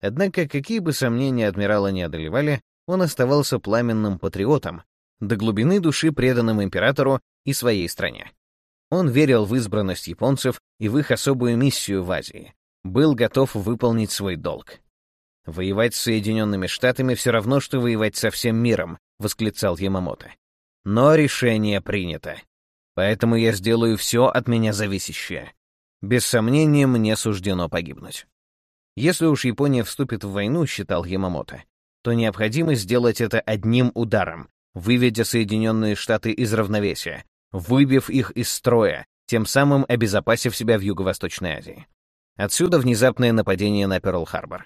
Однако, какие бы сомнения адмирала не одолевали, он оставался пламенным патриотом, до глубины души преданным императору и своей стране. Он верил в избранность японцев и в их особую миссию в Азии, был готов выполнить свой долг. «Воевать с Соединенными Штатами все равно, что воевать со всем миром», — восклицал Ямамото. «Но решение принято. Поэтому я сделаю все от меня зависящее. без сомнения, мне суждено погибнуть. Если уж Япония вступит в войну, считал Ямамото, то необходимо сделать это одним ударом, выведя Соединенные Штаты из равновесия, выбив их из строя, тем самым обезопасив себя в Юго-Восточной Азии. Отсюда внезапное нападение на Пёрл-Харбор.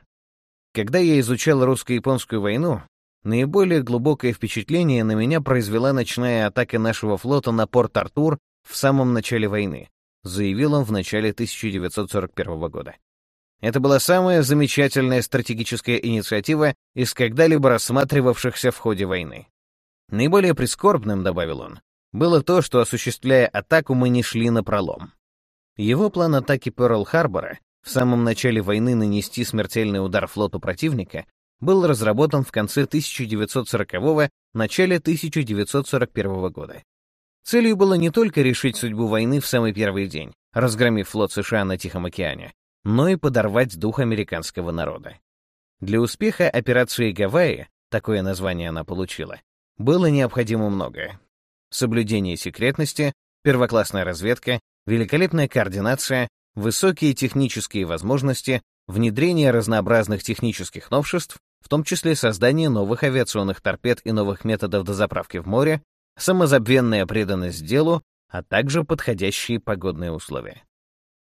Когда я изучал русско-японскую войну, наиболее глубокое впечатление на меня произвела ночная атака нашего флота на порт Артур в самом начале войны, заявил он в начале 1941 года. Это была самая замечательная стратегическая инициатива из когда-либо рассматривавшихся в ходе войны. Наиболее прискорбным, добавил он, было то, что, осуществляя атаку, мы не шли на пролом. Его план атаки Пёрл-Харбора в самом начале войны нанести смертельный удар флоту противника был разработан в конце 1940-го, начале 1941 года. Целью было не только решить судьбу войны в самый первый день, разгромив флот США на Тихом океане, но и подорвать дух американского народа. Для успеха операции «Гавайи», такое название она получила, было необходимо многое. Соблюдение секретности, первоклассная разведка, великолепная координация, высокие технические возможности, внедрение разнообразных технических новшеств, в том числе создание новых авиационных торпед и новых методов дозаправки в море, самозабвенная преданность делу, а также подходящие погодные условия.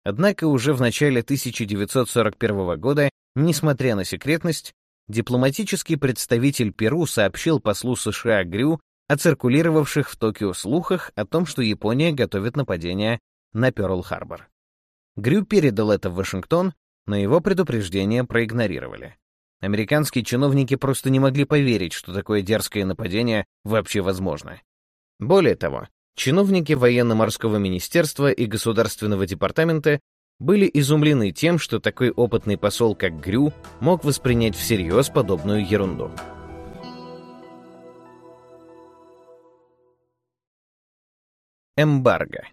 Однако уже в начале 1941 года, несмотря на секретность, дипломатический представитель Перу сообщил послу США Грю о циркулировавших в Токио слухах о том, что Япония готовит нападение на Пёрл-Харбор. Грю передал это в Вашингтон, но его предупреждения проигнорировали. Американские чиновники просто не могли поверить, что такое дерзкое нападение вообще возможно. Более того, чиновники военно-морского министерства и государственного департамента были изумлены тем, что такой опытный посол, как Грю, мог воспринять всерьез подобную ерунду. Эмбарго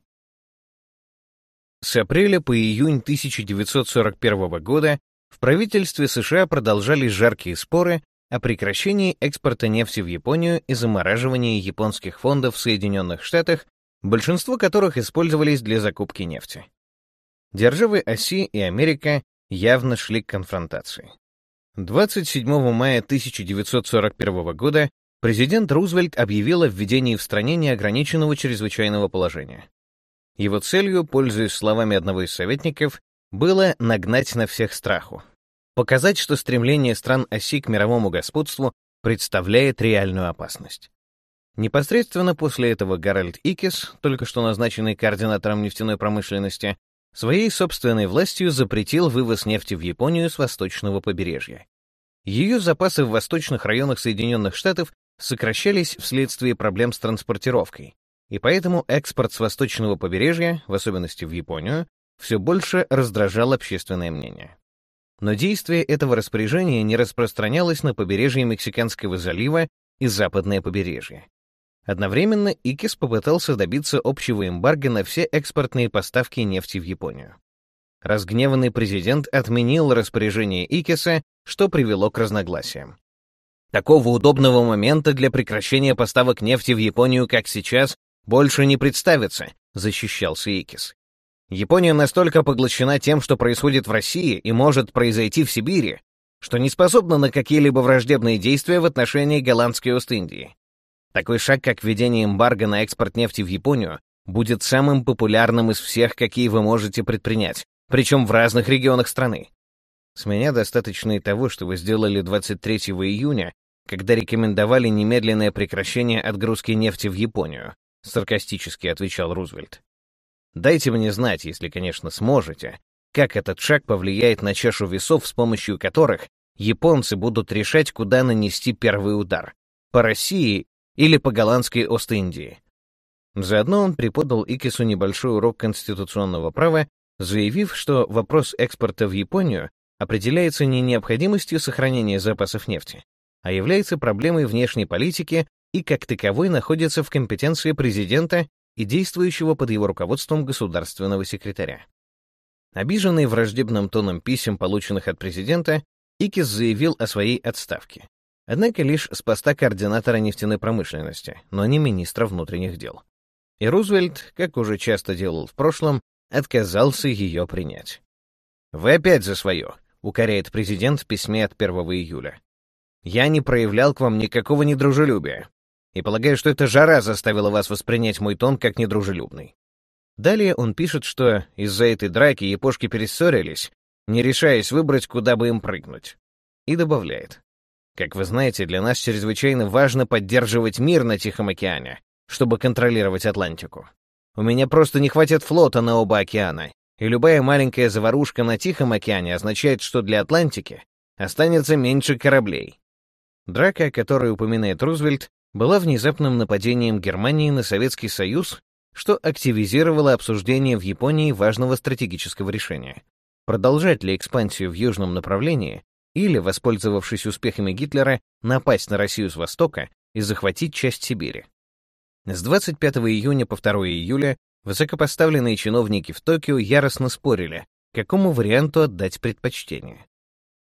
С апреля по июнь 1941 года в правительстве США продолжались жаркие споры о прекращении экспорта нефти в Японию и замораживании японских фондов в Соединенных Штатах, большинство которых использовались для закупки нефти. Державы оси и Америка явно шли к конфронтации. 27 мая 1941 года президент Рузвельт объявил о введении в стране неограниченного чрезвычайного положения. Его целью, пользуясь словами одного из советников, было нагнать на всех страху, показать, что стремление стран оси к мировому господству представляет реальную опасность. Непосредственно после этого Гарольд Икис, только что назначенный координатором нефтяной промышленности, своей собственной властью запретил вывоз нефти в Японию с восточного побережья. Ее запасы в восточных районах Соединенных Штатов сокращались вследствие проблем с транспортировкой, и поэтому экспорт с восточного побережья, в особенности в Японию, все больше раздражал общественное мнение. Но действие этого распоряжения не распространялось на побережье Мексиканского залива и западное побережье. Одновременно Икис попытался добиться общего эмбарго на все экспортные поставки нефти в Японию. Разгневанный президент отменил распоряжение Икиса, что привело к разногласиям. Такого удобного момента для прекращения поставок нефти в Японию, как сейчас, больше не представится, защищался Икис. Япония настолько поглощена тем, что происходит в России и может произойти в Сибири, что не способна на какие-либо враждебные действия в отношении голландской Ост-Индии. Такой шаг, как введение эмбарго на экспорт нефти в Японию, будет самым популярным из всех, какие вы можете предпринять, причем в разных регионах страны. С меня достаточно и того, что вы сделали 23 июня, когда рекомендовали немедленное прекращение отгрузки нефти в Японию, саркастически отвечал Рузвельт. Дайте мне знать, если, конечно, сможете, как этот шаг повлияет на чашу весов, с помощью которых японцы будут решать, куда нанести первый удар — по России или по голландской Ост-Индии. Заодно он преподал Икису небольшой урок конституционного права, заявив, что вопрос экспорта в Японию определяется не необходимостью сохранения запасов нефти, а является проблемой внешней политики и как таковой находится в компетенции президента и действующего под его руководством государственного секретаря. Обиженный враждебным тоном писем, полученных от президента, Икис заявил о своей отставке. Однако лишь с поста координатора нефтяной промышленности, но не министра внутренних дел. И Рузвельт, как уже часто делал в прошлом, отказался ее принять. «Вы опять за свое», — укоряет президент в письме от 1 июля. «Я не проявлял к вам никакого недружелюбия, и полагаю, что эта жара заставила вас воспринять мой тон как недружелюбный». Далее он пишет, что из-за этой драки япошки перессорились, не решаясь выбрать, куда бы им прыгнуть. И добавляет. Как вы знаете, для нас чрезвычайно важно поддерживать мир на Тихом океане, чтобы контролировать Атлантику. У меня просто не хватит флота на оба океана, и любая маленькая заварушка на Тихом океане означает, что для Атлантики останется меньше кораблей. Драка, о которой упоминает Рузвельт, была внезапным нападением Германии на Советский Союз, что активизировало обсуждение в Японии важного стратегического решения. Продолжать ли экспансию в южном направлении или, воспользовавшись успехами Гитлера, напасть на Россию с востока и захватить часть Сибири. С 25 июня по 2 июля высокопоставленные чиновники в Токио яростно спорили, какому варианту отдать предпочтение.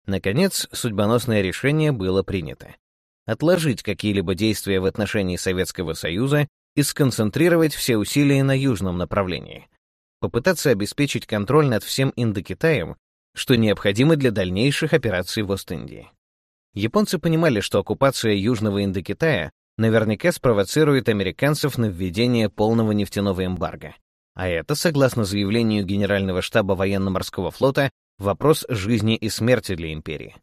Наконец, судьбоносное решение было принято. Отложить какие-либо действия в отношении Советского Союза и сконцентрировать все усилия на южном направлении. Попытаться обеспечить контроль над всем Индокитаем что необходимо для дальнейших операций в Ост-Индии. Японцы понимали, что оккупация Южного Индокитая наверняка спровоцирует американцев на введение полного нефтяного эмбарго. А это, согласно заявлению Генерального штаба военно-морского флота, вопрос жизни и смерти для империи.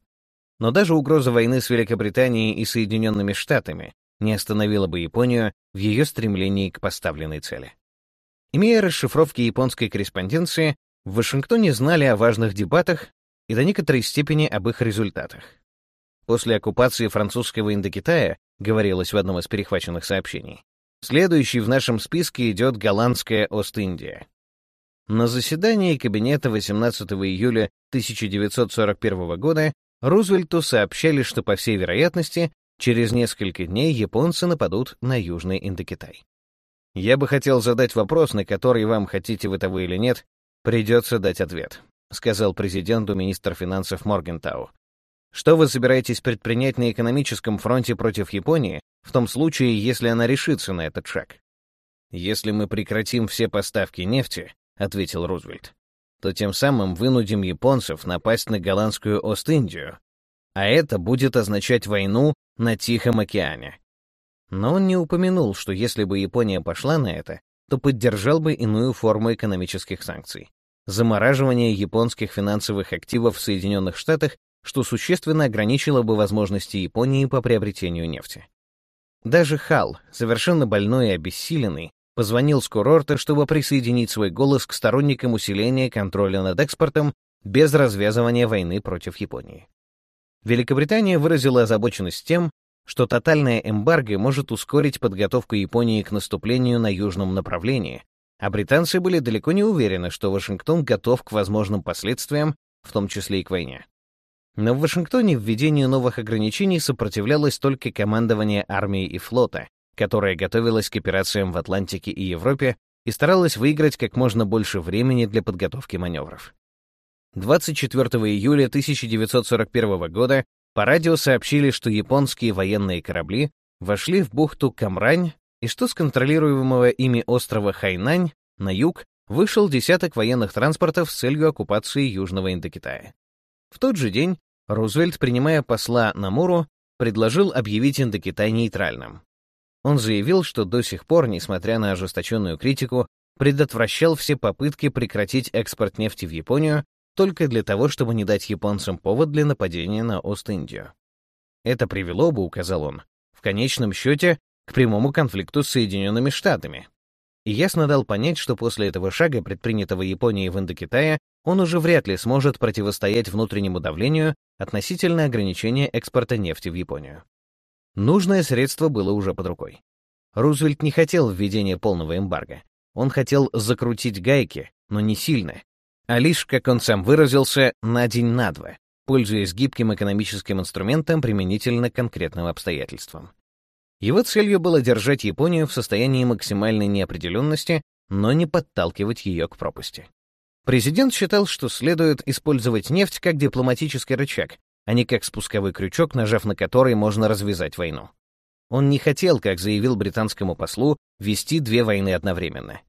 Но даже угроза войны с Великобританией и Соединенными Штатами не остановила бы Японию в ее стремлении к поставленной цели. Имея расшифровки японской корреспонденции, в Вашингтоне знали о важных дебатах и до некоторой степени об их результатах. После оккупации французского Индокитая, говорилось в одном из перехваченных сообщений, следующий в нашем списке идет голландская Ост-Индия. На заседании кабинета 18 июля 1941 года Рузвельту сообщали, что, по всей вероятности, через несколько дней японцы нападут на Южный Индокитай. Я бы хотел задать вопрос, на который вам, хотите вы того или нет, «Придется дать ответ», — сказал президенту министр финансов Моргентау. «Что вы собираетесь предпринять на экономическом фронте против Японии в том случае, если она решится на этот шаг?» «Если мы прекратим все поставки нефти», — ответил Рузвельт, то тем самым вынудим японцев напасть на голландскую Ост-Индию, а это будет означать войну на Тихом океане. Но он не упомянул, что если бы Япония пошла на это, то поддержал бы иную форму экономических санкций замораживание японских финансовых активов в Соединенных Штатах, что существенно ограничило бы возможности Японии по приобретению нефти. Даже Хал, совершенно больной и обессиленный, позвонил с курорта, чтобы присоединить свой голос к сторонникам усиления контроля над экспортом без развязывания войны против Японии. Великобритания выразила озабоченность тем, что тотальная эмбарго может ускорить подготовку Японии к наступлению на южном направлении, а британцы были далеко не уверены, что Вашингтон готов к возможным последствиям, в том числе и к войне. Но в Вашингтоне введению новых ограничений сопротивлялось только командование армии и флота, которое готовилось к операциям в Атлантике и Европе и старалось выиграть как можно больше времени для подготовки маневров. 24 июля 1941 года по радио сообщили, что японские военные корабли вошли в бухту Камрань и что с контролируемого ими острова Хайнань на юг вышел десяток военных транспортов с целью оккупации Южного Индокитая. В тот же день Рузвельт, принимая посла на Муру, предложил объявить Индокитай нейтральным. Он заявил, что до сих пор, несмотря на ожесточенную критику, предотвращал все попытки прекратить экспорт нефти в Японию только для того, чтобы не дать японцам повод для нападения на Ост-Индию. Это привело бы, указал он, в конечном счете к прямому конфликту с Соединенными Штатами. И ясно дал понять, что после этого шага, предпринятого Японией в Индокитае, он уже вряд ли сможет противостоять внутреннему давлению относительно ограничения экспорта нефти в Японию. Нужное средство было уже под рукой. Рузвельт не хотел введения полного эмбарго. Он хотел закрутить гайки, но не сильно, а лишь, как он сам выразился, на день-на два, пользуясь гибким экономическим инструментом применительно к конкретным обстоятельствам. Его целью было держать Японию в состоянии максимальной неопределенности, но не подталкивать ее к пропасти. Президент считал, что следует использовать нефть как дипломатический рычаг, а не как спусковой крючок, нажав на который можно развязать войну. Он не хотел, как заявил британскому послу, вести две войны одновременно.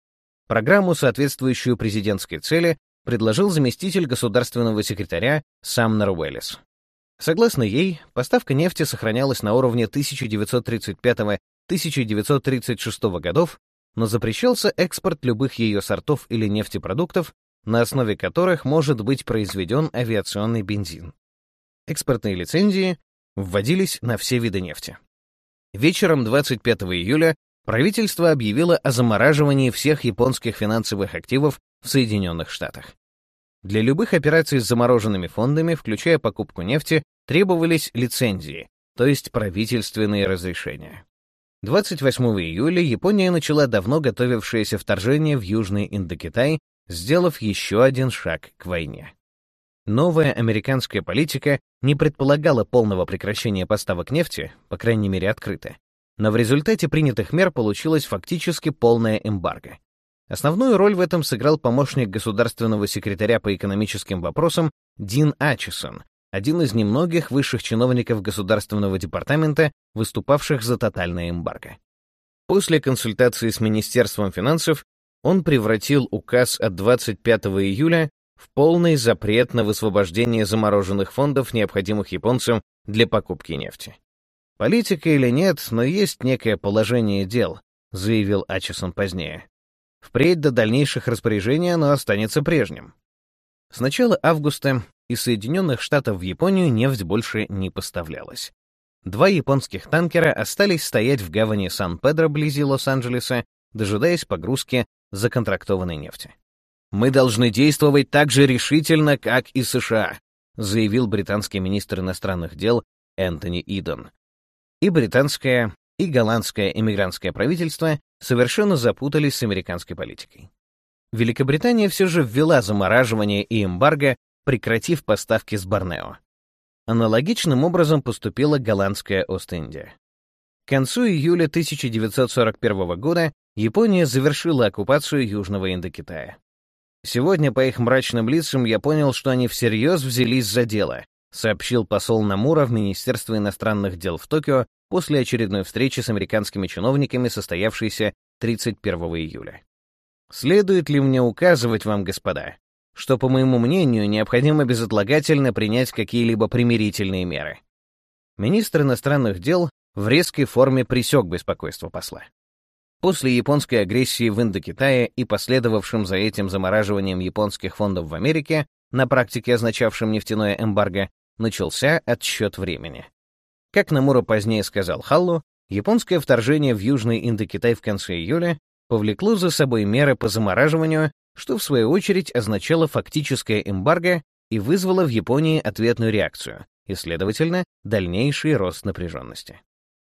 Программу, соответствующую президентской цели, предложил заместитель государственного секретаря Самнер Уэллис. Согласно ей, поставка нефти сохранялась на уровне 1935-1936 годов, но запрещался экспорт любых ее сортов или нефтепродуктов, на основе которых может быть произведен авиационный бензин. Экспортные лицензии вводились на все виды нефти. Вечером 25 июля правительство объявило о замораживании всех японских финансовых активов в Соединенных Штатах. Для любых операций с замороженными фондами, включая покупку нефти, требовались лицензии, то есть правительственные разрешения. 28 июля Япония начала давно готовившееся вторжение в Южный Индокитай, сделав еще один шаг к войне. Новая американская политика не предполагала полного прекращения поставок нефти, по крайней мере открыто, но в результате принятых мер получилось фактически полное эмбарго. Основную роль в этом сыграл помощник государственного секретаря по экономическим вопросам Дин Ачесон, один из немногих высших чиновников Государственного департамента, выступавших за тотальное эмбарго. После консультации с Министерством финансов он превратил указ от 25 июля в полный запрет на высвобождение замороженных фондов, необходимых японцам для покупки нефти. «Политика или нет, но есть некое положение дел», — заявил Ачесон позднее. Впредь до дальнейших распоряжений оно останется прежним. С начала августа из Соединенных Штатов в Японию нефть больше не поставлялась. Два японских танкера остались стоять в гавани Сан-Педро вблизи Лос-Анджелеса, дожидаясь погрузки законтрактованной нефти. «Мы должны действовать так же решительно, как и США», заявил британский министр иностранных дел Энтони Идон. И британское, и голландское эмигрантское правительство совершенно запутались с американской политикой. Великобритания все же ввела замораживание и эмбарго, прекратив поставки с Борнео. Аналогичным образом поступила голландская Ост-Индия. К концу июля 1941 года Япония завершила оккупацию Южного Индокитая. Сегодня по их мрачным лицам я понял, что они всерьез взялись за дело, сообщил посол Намура в Министерство иностранных дел в Токио после очередной встречи с американскими чиновниками, состоявшейся 31 июля. Следует ли мне указывать вам, господа, что, по моему мнению, необходимо безотлагательно принять какие-либо примирительные меры? Министр иностранных дел в резкой форме пресек беспокойство посла. После японской агрессии в Индокитае и последовавшим за этим замораживанием японских фондов в Америке, на практике означавшим нефтяное эмбарго, начался отсчет времени. Как Намура позднее сказал Халлу, японское вторжение в Южный Индокитай в конце июля повлекло за собой меры по замораживанию, что в свою очередь означало фактическое эмбарго и вызвало в Японии ответную реакцию и, следовательно, дальнейший рост напряженности.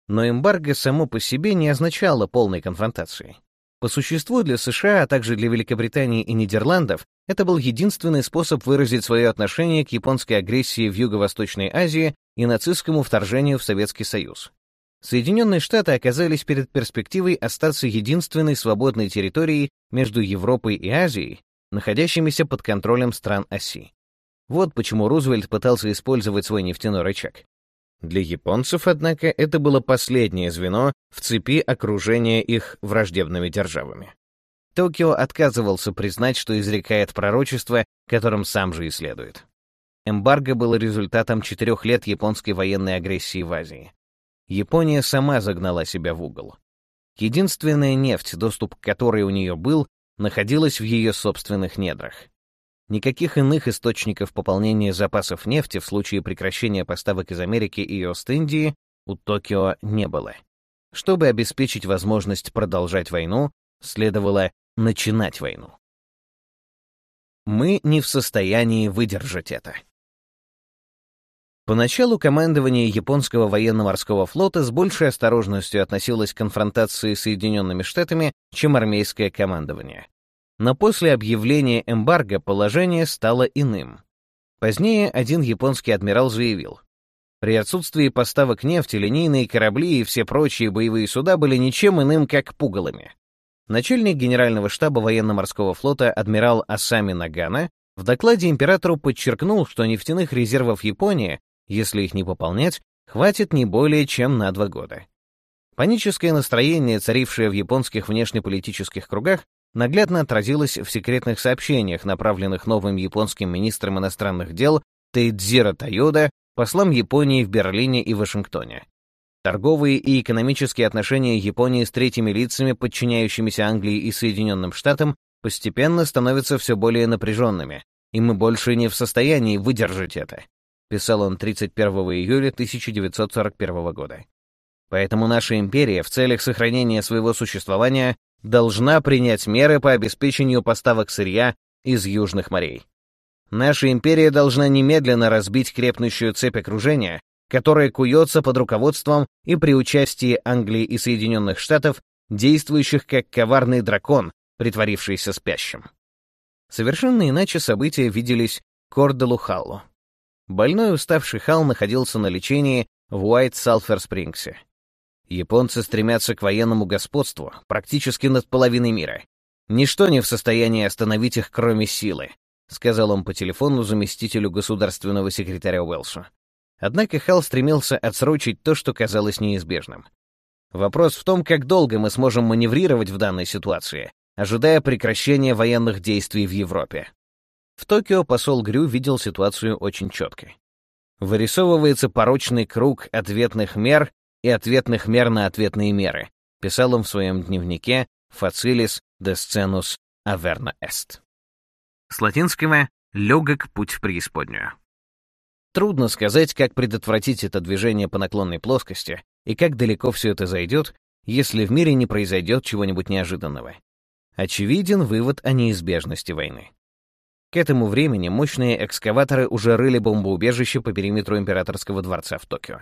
Но эмбарго само по себе не означало полной конфронтации. По существу для США, а также для Великобритании и Нидерландов, это был единственный способ выразить свое отношение к японской агрессии в Юго-Восточной Азии и нацистскому вторжению в Советский Союз. Соединенные Штаты оказались перед перспективой остаться единственной свободной территорией между Европой и Азией, находящимися под контролем стран оси. Вот почему Рузвельт пытался использовать свой нефтяной рычаг. Для японцев, однако, это было последнее звено в цепи окружения их враждебными державами. Токио отказывался признать, что изрекает пророчество, которым сам же и следует. Эмбарго было результатом четырех лет японской военной агрессии в Азии. Япония сама загнала себя в угол. Единственная нефть, доступ к которой у нее был, находилась в ее собственных недрах. Никаких иных источников пополнения запасов нефти в случае прекращения поставок из Америки и Ост-Индии у Токио не было. Чтобы обеспечить возможность продолжать войну, следовало начинать войну. Мы не в состоянии выдержать это. Поначалу командование японского военно-морского флота с большей осторожностью относилось к конфронтации с Соединенными Штатами, чем армейское командование. Но после объявления эмбарго положение стало иным. Позднее один японский адмирал заявил, при отсутствии поставок нефти линейные корабли и все прочие боевые суда были ничем иным, как пугалами. Начальник Генерального штаба военно-морского флота адмирал Асами Нагана в докладе императору подчеркнул, что нефтяных резервов Японии если их не пополнять, хватит не более чем на два года. Паническое настроение, царившее в японских внешнеполитических кругах, наглядно отразилось в секретных сообщениях, направленных новым японским министром иностранных дел Тейдзиро Тойода, послам Японии в Берлине и Вашингтоне. Торговые и экономические отношения Японии с третьими лицами, подчиняющимися Англии и Соединенным Штатам, постепенно становятся все более напряженными, и мы больше не в состоянии выдержать это, писал он 31 июля 1941 года. Поэтому наша империя в целях сохранения своего существования должна принять меры по обеспечению поставок сырья из южных морей. Наша империя должна немедленно разбить крепнущую цепь окружения, которая куется под руководством и при участии Англии и Соединенных Штатов, действующих как коварный дракон, притворившийся спящим. Совершенно иначе события виделись Корделу Халлу. Больной уставший Халл находился на лечении в Уайт-Салфер-Спрингсе. Японцы стремятся к военному господству практически над половиной мира. Ничто не в состоянии остановить их, кроме силы, сказал он по телефону заместителю государственного секретаря Уэлсу. Однако Халл стремился отсрочить то, что казалось неизбежным. Вопрос в том, как долго мы сможем маневрировать в данной ситуации, ожидая прекращения военных действий в Европе. В Токио посол Грю видел ситуацию очень четко. Вырисовывается порочный круг ответных мер и ответных мер на ответные меры, писал он в своем дневнике «Фацилис десценус аверна эст». С латинского «легок путь в преисподнюю». Трудно сказать, как предотвратить это движение по наклонной плоскости и как далеко все это зайдет, если в мире не произойдет чего-нибудь неожиданного. Очевиден вывод о неизбежности войны. К этому времени мощные экскаваторы уже рыли бомбоубежище по периметру императорского дворца в Токио.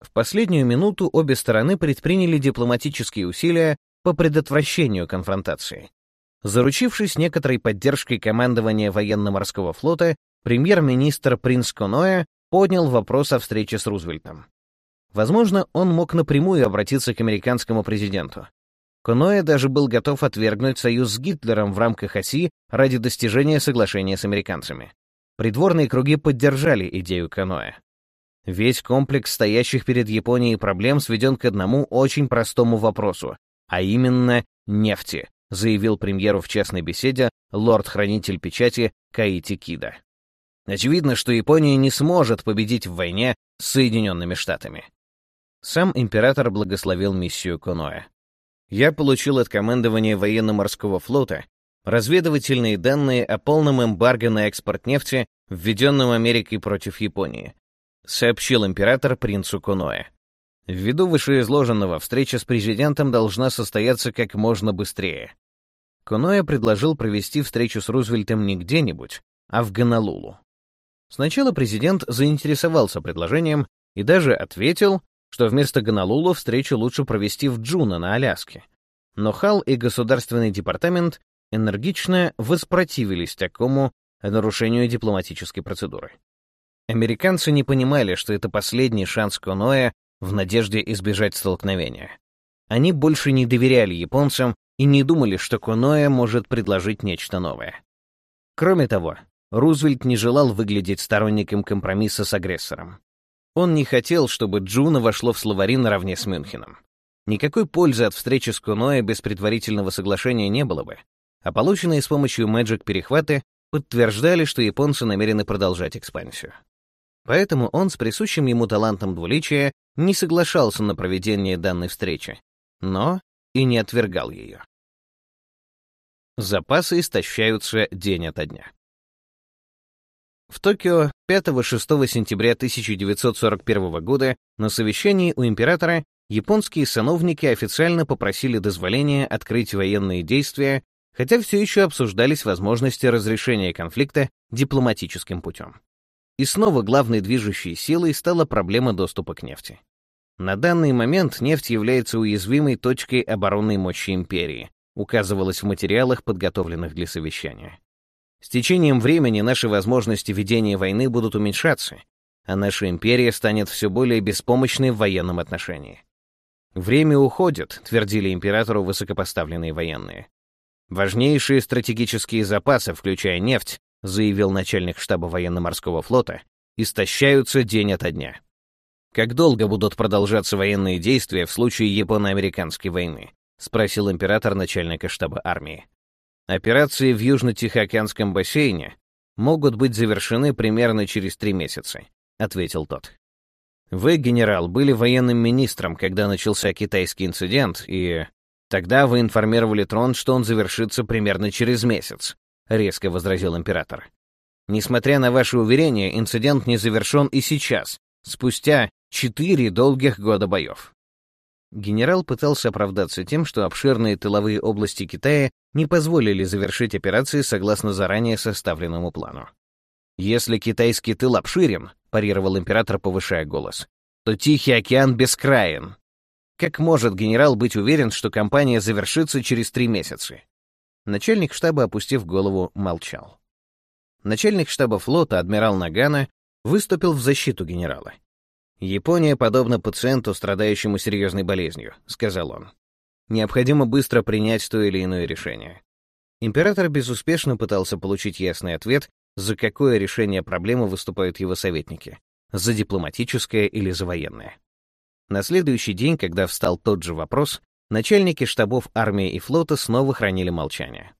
В последнюю минуту обе стороны предприняли дипломатические усилия по предотвращению конфронтации. Заручившись некоторой поддержкой командования военно-морского флота, премьер-министр Принц Коноэ поднял вопрос о встрече с Рузвельтом. Возможно, он мог напрямую обратиться к американскому президенту. Коноэ даже был готов отвергнуть союз с Гитлером в рамках оси ради достижения соглашения с американцами. Придворные круги поддержали идею Коноэ. Весь комплекс стоящих перед Японией проблем сведен к одному очень простому вопросу, а именно нефти, заявил премьеру в частной беседе лорд-хранитель печати Каити Кида. Очевидно, что Япония не сможет победить в войне с Соединенными Штатами. Сам император благословил миссию Коноэ. Я получил от командования военно-морского флота разведывательные данные о полном эмбарго на экспорт нефти, введенном Америкой против Японии, сообщил император принцу Куноэ. Ввиду вышеизложенного, встреча с президентом должна состояться как можно быстрее. Куноэ предложил провести встречу с Рузвельтом не где-нибудь, а в Гонолулу. Сначала президент заинтересовался предложением и даже ответил, что вместо Гонолулу встречу лучше провести в Джуна на Аляске. Но Хал и Государственный департамент энергично воспротивились такому нарушению дипломатической процедуры. Американцы не понимали, что это последний шанс Коноэ в надежде избежать столкновения. Они больше не доверяли японцам и не думали, что Коноэ может предложить нечто новое. Кроме того, Рузвельт не желал выглядеть сторонником компромисса с агрессором. Он не хотел, чтобы Джуна вошло в словари наравне с Мюнхеном. Никакой пользы от встречи с Коноэ без предварительного соглашения не было бы, а полученные с помощью Magic перехваты подтверждали, что японцы намерены продолжать экспансию. Поэтому он с присущим ему талантом двуличия не соглашался на проведение данной встречи, но и не отвергал ее. Запасы истощаются день ото дня. В Токио 5-6 сентября 1941 года на совещании у императора японские сановники официально попросили дозволения открыть военные действия, хотя все еще обсуждались возможности разрешения конфликта дипломатическим путем. И снова главной движущей силой стала проблема доступа к нефти. На данный момент нефть является уязвимой точкой оборонной мощи империи, указывалось в материалах, подготовленных для совещания. С течением времени наши возможности ведения войны будут уменьшаться, а наша империя станет все более беспомощной в военном отношении. «Время уходит», — твердили императору высокопоставленные военные. «Важнейшие стратегические запасы, включая нефть, заявил начальник штаба военно-морского флота, истощаются день ото дня. Как долго будут продолжаться военные действия в случае японо-американской войны? спросил император начальника штаба армии. Операции в Южно-Тихоокеанском бассейне могут быть завершены примерно через три месяца, ответил тот. Вы, генерал, были военным министром, когда начался китайский инцидент, и тогда вы информировали Трон, что он завершится примерно через месяц, резко возразил император. Несмотря на ваши уверения, инцидент не завершен и сейчас, спустя четыре долгих года боев. Генерал пытался оправдаться тем, что обширные тыловые области Китая не позволили завершить операции согласно заранее составленному плану. «Если китайский тыл обширен», — парировал император, повышая голос, «то Тихий океан бескраен. Как может генерал быть уверен, что кампания завершится через три месяца?» Начальник штаба, опустив голову, молчал. Начальник штаба флота, адмирал Нагана, выступил в защиту генерала. «Япония подобна пациенту, страдающему серьезной болезнью», — сказал он. «Необходимо быстро принять то или иное решение». Император безуспешно пытался получить ясный ответ, за какое решение проблемы выступают его советники — за дипломатическое или за военное. На следующий день, когда встал тот же вопрос, начальники штабов армии и флота снова хранили молчание.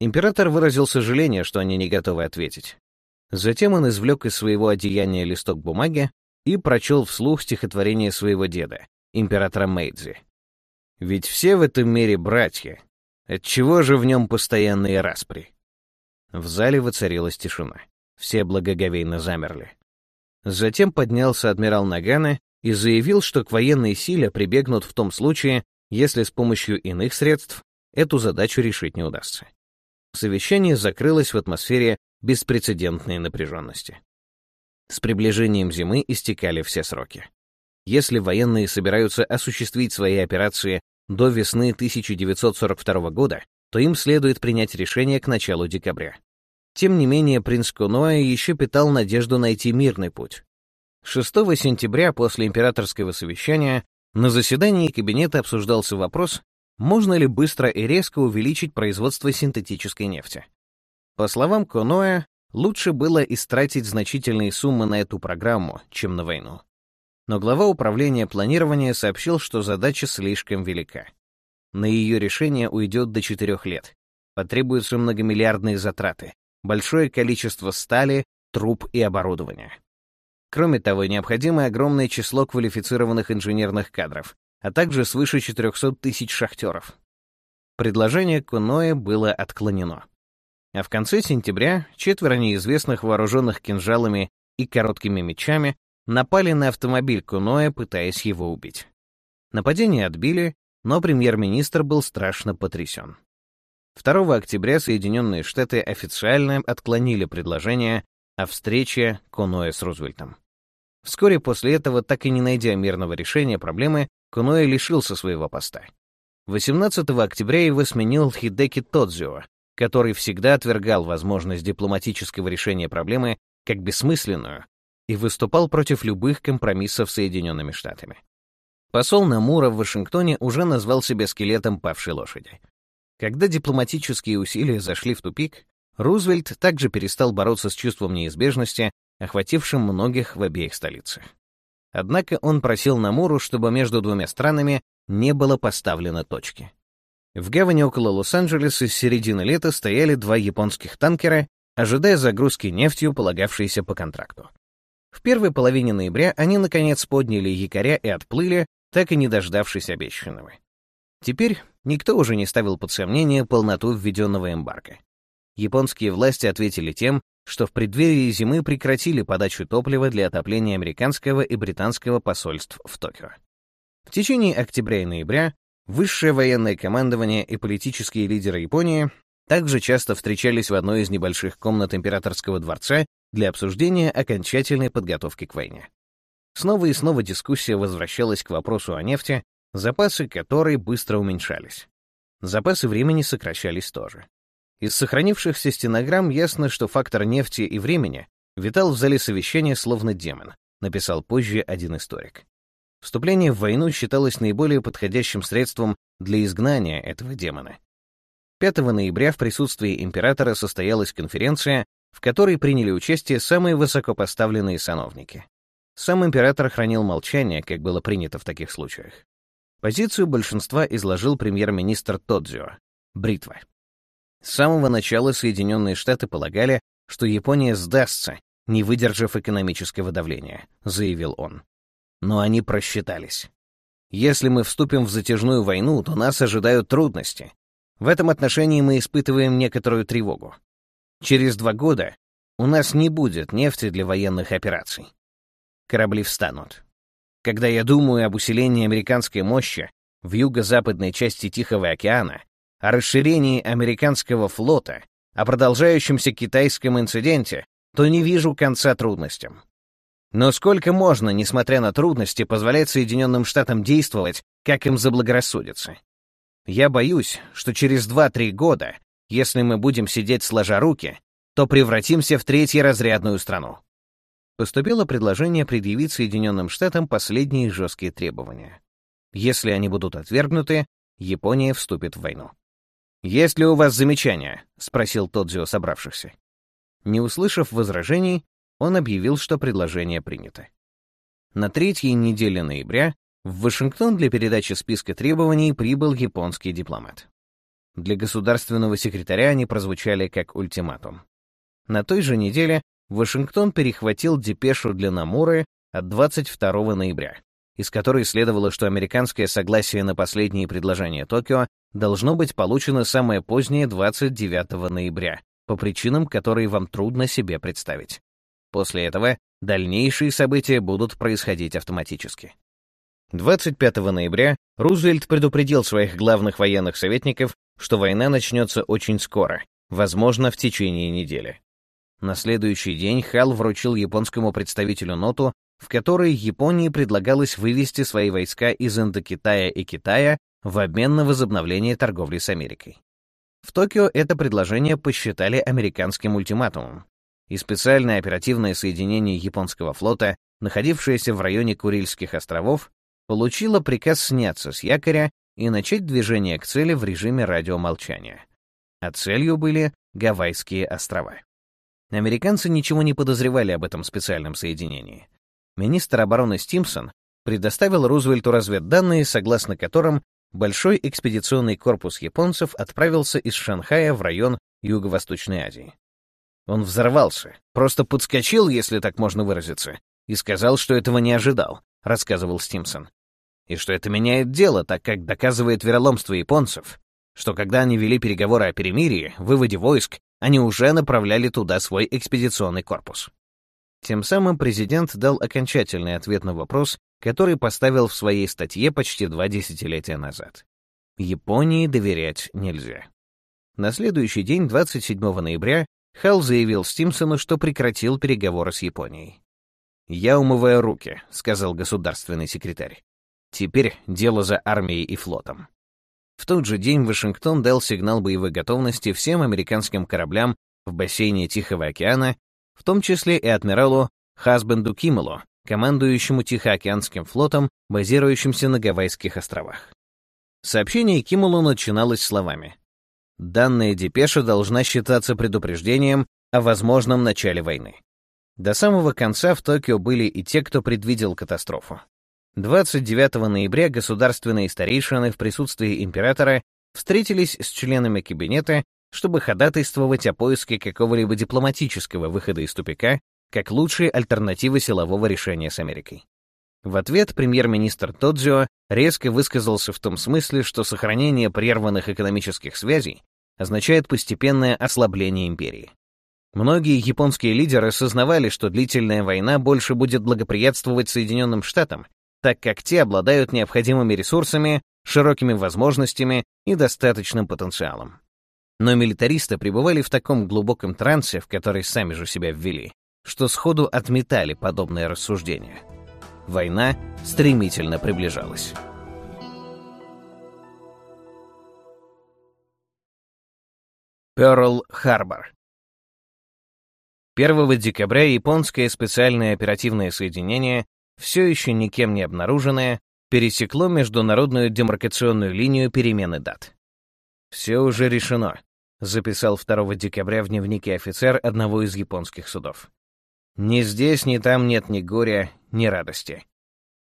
Император выразил сожаление, что они не готовы ответить. Затем он извлек из своего одеяния листок бумаги и прочел вслух стихотворение своего деда, императора Мэйдзи. «Ведь все в этом мире братья. Отчего же в нем постоянные распри?» В зале воцарилась тишина. Все благоговейно замерли. Затем поднялся адмирал Нагана и заявил, что к военной силе прибегнут в том случае, если с помощью иных средств эту задачу решить не удастся. Совещание закрылось в атмосфере беспрецедентной напряженности. С приближением зимы истекали все сроки. Если военные собираются осуществить свои операции до весны 1942 года, то им следует принять решение к началу декабря. Тем не менее, принц Куноэ еще питал надежду найти мирный путь. 6 сентября после императорского совещания на заседании кабинета обсуждался вопрос, можно ли быстро и резко увеличить производство синтетической нефти. По словам Коноэ, Лучше было истратить значительные суммы на эту программу, чем на войну. Но глава управления планирования сообщил, что задача слишком велика. На ее решение уйдет до четырех лет. Потребуются многомиллиардные затраты, большое количество стали, труб и оборудования. Кроме того, необходимо огромное число квалифицированных инженерных кадров, а также свыше 400 тысяч шахтеров. Предложение Куноэ было отклонено. А в конце сентября четверо неизвестных, вооруженных кинжалами и короткими мечами, напали на автомобиль Куноя, пытаясь его убить. Нападение отбили, но премьер-министр был страшно потрясен. 2 октября Соединенные Штаты официально отклонили предложение о встрече Коноя с Рузвельтом. Вскоре после этого, так и не найдя мирного решения проблемы, Коноя лишился своего поста. 18 октября его сменил Хидеки Тодзио, который всегда отвергал возможность дипломатического решения проблемы как бессмысленную и выступал против любых компромиссов с Соединенными Штатами. Посол Намура в Вашингтоне уже назвал себя скелетом павшей лошади. Когда дипломатические усилия зашли в тупик, Рузвельт также перестал бороться с чувством неизбежности, охватившим многих в обеих столицах. Однако он просил Намуру, чтобы между двумя странами не было поставлено точки. В гавани около Лос-Анджелеса с середины лета стояли два японских танкера, ожидая загрузки нефтью, полагавшейся по контракту. В первой половине ноября они, наконец, подняли якоря и отплыли, так и не дождавшись обещанного. Теперь никто уже не ставил под сомнение полноту введенного эмбарго. Японские власти ответили тем, что в преддверии зимы прекратили подачу топлива для отопления американского и британского посольств в Токио. В течение октября и ноября Высшее военное командование и политические лидеры Японии также часто встречались в одной из небольших комнат императорского дворца для обсуждения окончательной подготовки к войне. Снова и снова дискуссия возвращалась к вопросу о нефти, запасы которой быстро уменьшались. Запасы времени сокращались тоже. Из сохранившихся стенограмм ясно, что фактор нефти и времени витал в зале совещания словно демон, написал позже один историк. Вступление в войну считалось наиболее подходящим средством для изгнания этого демона. 5 ноября в присутствии императора состоялась конференция, в которой приняли участие самые высокопоставленные сановники. Сам император хранил молчание, как было принято в таких случаях. Позицию большинства изложил премьер-министр Тодзио. Бритва. С самого начала Соединенные Штаты полагали, что Япония сдастся, не выдержав экономического давления, заявил он. Но они просчитались. Если мы вступим в затяжную войну, то нас ожидают трудности. В этом отношении мы испытываем некоторую тревогу. Через два года у нас не будет нефти для военных операций. Корабли встанут. Когда я думаю об усилении американской мощи в юго-западной части Тихого океана, о расширении американского флота, о продолжающемся китайском инциденте, то не вижу конца трудностям. Но сколько можно, несмотря на трудности, позволять Соединенным Штатам действовать, как им заблагорассудится? Я боюсь, что через 2-3 года, если мы будем сидеть сложа руки, то превратимся в третьеразрядную страну. Поступило предложение предъявить Соединенным Штатам последние жесткие требования. Если они будут отвергнуты, Япония вступит в войну. «Есть ли у вас замечания?» — спросил Тодзио собравшихся. Не услышав возражений, он объявил, что предложение принято. На третьей неделе ноября в Вашингтон для передачи списка требований прибыл японский дипломат. Для государственного секретаря они прозвучали как ультиматум. На той же неделе Вашингтон перехватил депешу для Намуры от 22 ноября, из которой следовало, что американское согласие на последние предложения Токио должно быть получено самое позднее 29 ноября, по причинам, которые вам трудно себе представить. После этого дальнейшие события будут происходить автоматически. 25 ноября Рузвельт предупредил своих главных военных советников, что война начнется очень скоро, возможно, в течение недели. На следующий день Хал вручил японскому представителю ноту, в которой Японии предлагалось вывести свои войска из Индокитая и Китая в обмен на возобновление торговли с Америкой. В Токио это предложение посчитали американским ультиматумом, и специальное оперативное соединение японского флота, находившееся в районе Курильских островов, получила приказ сняться с якоря и начать движение к цели в режиме радиомолчания. А целью были Гавайские острова. Американцы ничего не подозревали об этом специальном соединении. Министр обороны Стимсон предоставил Рузвельту разведданные, согласно которым большой экспедиционный корпус японцев отправился из Шанхая в район Юго-Восточной Азии. Он взорвался, просто подскочил, если так можно выразиться, и сказал, что этого не ожидал, рассказывал Стимсон и что это меняет дело, так как доказывает вероломство японцев, что когда они вели переговоры о перемирии, выводе войск, они уже направляли туда свой экспедиционный корпус. Тем самым президент дал окончательный ответ на вопрос, который поставил в своей статье почти два десятилетия назад. Японии доверять нельзя. На следующий день, 27 ноября, Халл заявил Стимсону, что прекратил переговоры с Японией. «Я умываю руки», — сказал государственный секретарь. Теперь дело за армией и флотом. В тот же день Вашингтон дал сигнал боевой готовности всем американским кораблям в бассейне Тихого океана, в том числе и адмиралу Хасбенду Киммелу, командующему Тихоокеанским флотом, базирующимся на Гавайских островах. Сообщение Киммелу начиналось словами «Данная депеша должна считаться предупреждением о возможном начале войны». До самого конца в Токио были и те, кто предвидел катастрофу. 29 ноября государственные старейшины в присутствии императора встретились с членами кабинета, чтобы ходатайствовать о поиске какого-либо дипломатического выхода из тупика как лучшей альтернативы силового решения с Америкой. В ответ премьер-министр Тодзио резко высказался в том смысле, что сохранение прерванных экономических связей означает постепенное ослабление империи. Многие японские лидеры осознавали, что длительная война больше будет благоприятствовать Соединенным Штатам, так как те обладают необходимыми ресурсами, широкими возможностями и достаточным потенциалом. Но милитаристы пребывали в таком глубоком трансе, в который сами же себя ввели, что сходу отметали подобные рассуждения. Война стремительно приближалась. Пёрл-Харбор 1 декабря японское специальное оперативное соединение все еще никем не обнаруженное, пересекло международную демаркационную линию перемены дат. «Все уже решено», — записал 2 декабря в дневнике офицер одного из японских судов. «Ни здесь, ни там нет ни горя, ни радости».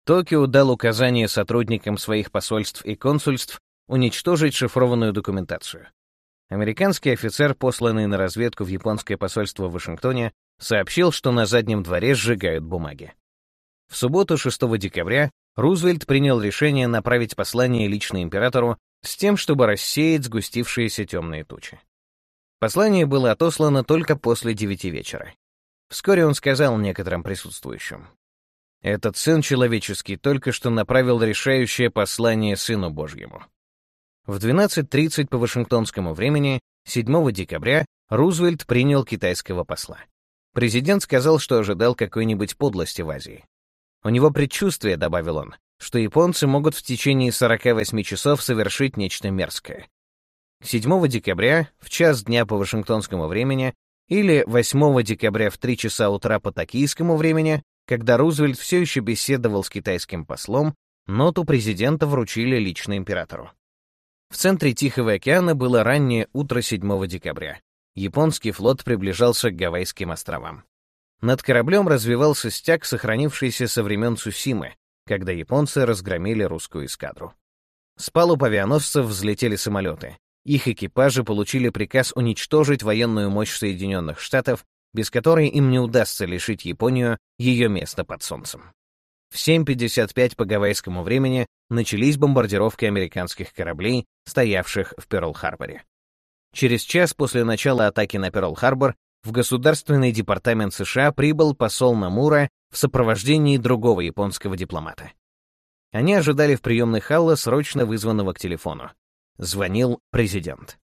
Токио дал указание сотрудникам своих посольств и консульств уничтожить шифрованную документацию. Американский офицер, посланный на разведку в японское посольство в Вашингтоне, сообщил, что на заднем дворе сжигают бумаги. В субботу 6 декабря Рузвельт принял решение направить послание лично императору с тем, чтобы рассеять сгустившиеся темные тучи. Послание было отослано только после девяти вечера. Вскоре он сказал некоторым присутствующим. «Этот сын человеческий только что направил решающее послание Сыну Божьему. В 12.30 по вашингтонскому времени, 7 декабря, Рузвельт принял китайского посла. Президент сказал, что ожидал какой-нибудь подлости в Азии. У него предчувствие, добавил он, что японцы могут в течение 48 часов совершить нечто мерзкое. 7 декабря, в час дня по вашингтонскому времени, или 8 декабря в 3 часа утра по токийскому времени, когда Рузвельт все еще беседовал с китайским послом, ноту президента вручили лично императору. В центре Тихого океана было раннее утро 7 декабря. Японский флот приближался к Гавайским островам. Над кораблем развивался стяг, сохранившийся со времен Сусимы, когда японцы разгромили русскую эскадру. С палуб авианосцев взлетели самолеты. Их экипажи получили приказ уничтожить военную мощь Соединенных Штатов, без которой им не удастся лишить Японию ее места под солнцем. В 7.55 по гавайскому времени начались бомбардировки американских кораблей, стоявших в Пёрл-Харборе. Через час после начала атаки на Пёрл-Харбор в Государственный департамент США прибыл посол Намура в сопровождении другого японского дипломата. Они ожидали в приемной Халла, срочно вызванного к телефону. Звонил президент.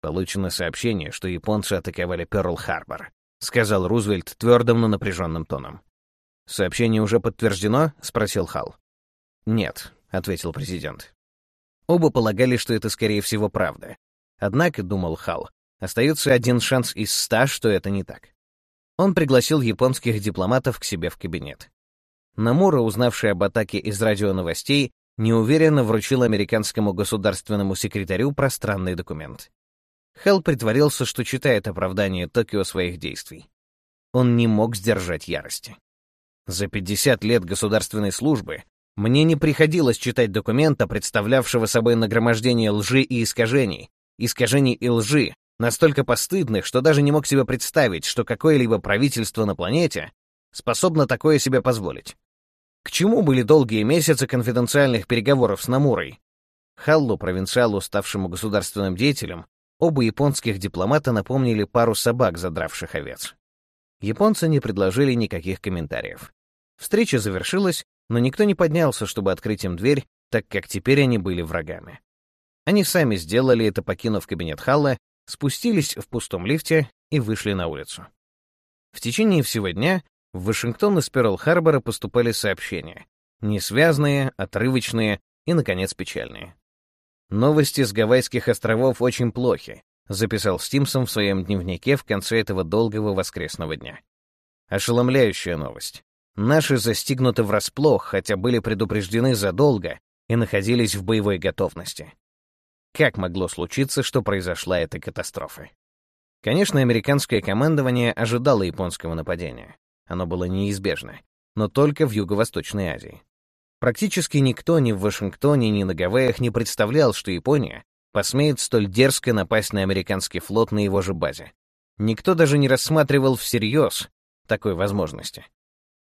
«Получено сообщение, что японцы атаковали Пёрл-Харбор», сказал Рузвельт твердым, но напряженным тоном. «Сообщение уже подтверждено?» — спросил Халл. «Нет», — ответил президент. Оба полагали, что это, скорее всего, правда. Однако, думал Халл, остается один шанс из ста, что это не так. Он пригласил японских дипломатов к себе в кабинет. Намура, узнавший об атаке из радионовостей, неуверенно вручил американскому государственному секретарю пространный документ. Халл притворился, что читает оправдание Токио своих действий. Он не мог сдержать ярости. За 50 лет государственной службы мне не приходилось читать документа, представлявшего собой нагромождение лжи и искажений, искажений и лжи, настолько постыдных, что даже не мог себе представить, что какое-либо правительство на планете способно такое себе позволить. К чему были долгие месяцы конфиденциальных переговоров с Намурой? Халлу, провинциалу, ставшему государственным деятелем, оба японских дипломата напомнили пару собак, задравших овец. Японцы не предложили никаких комментариев. Встреча завершилась, но никто не поднялся, чтобы открыть им дверь, так как теперь они были врагами. Они сами сделали это, покинув кабинет Халла, спустились в пустом лифте и вышли на улицу. В течение всего дня в Вашингтон из Перл-Харбора поступали сообщения, несвязные, отрывочные и, наконец, печальные. «Новости с Гавайских островов очень плохи», записал Стимсон в своем дневнике в конце этого долгого воскресного дня. Ошеломляющая новость. Наши застигнуты врасплох, хотя были предупреждены задолго и находились в боевой готовности. Как могло случиться, что произошла эта катастрофа? Конечно, американское командование ожидало японского нападения. Оно было неизбежно, но только в Юго-Восточной Азии. Практически никто ни в Вашингтоне, ни на Гавайях не представлял, что Япония посмеет столь дерзко напасть на американский флот на его же базе. Никто даже не рассматривал всерьез такой возможности.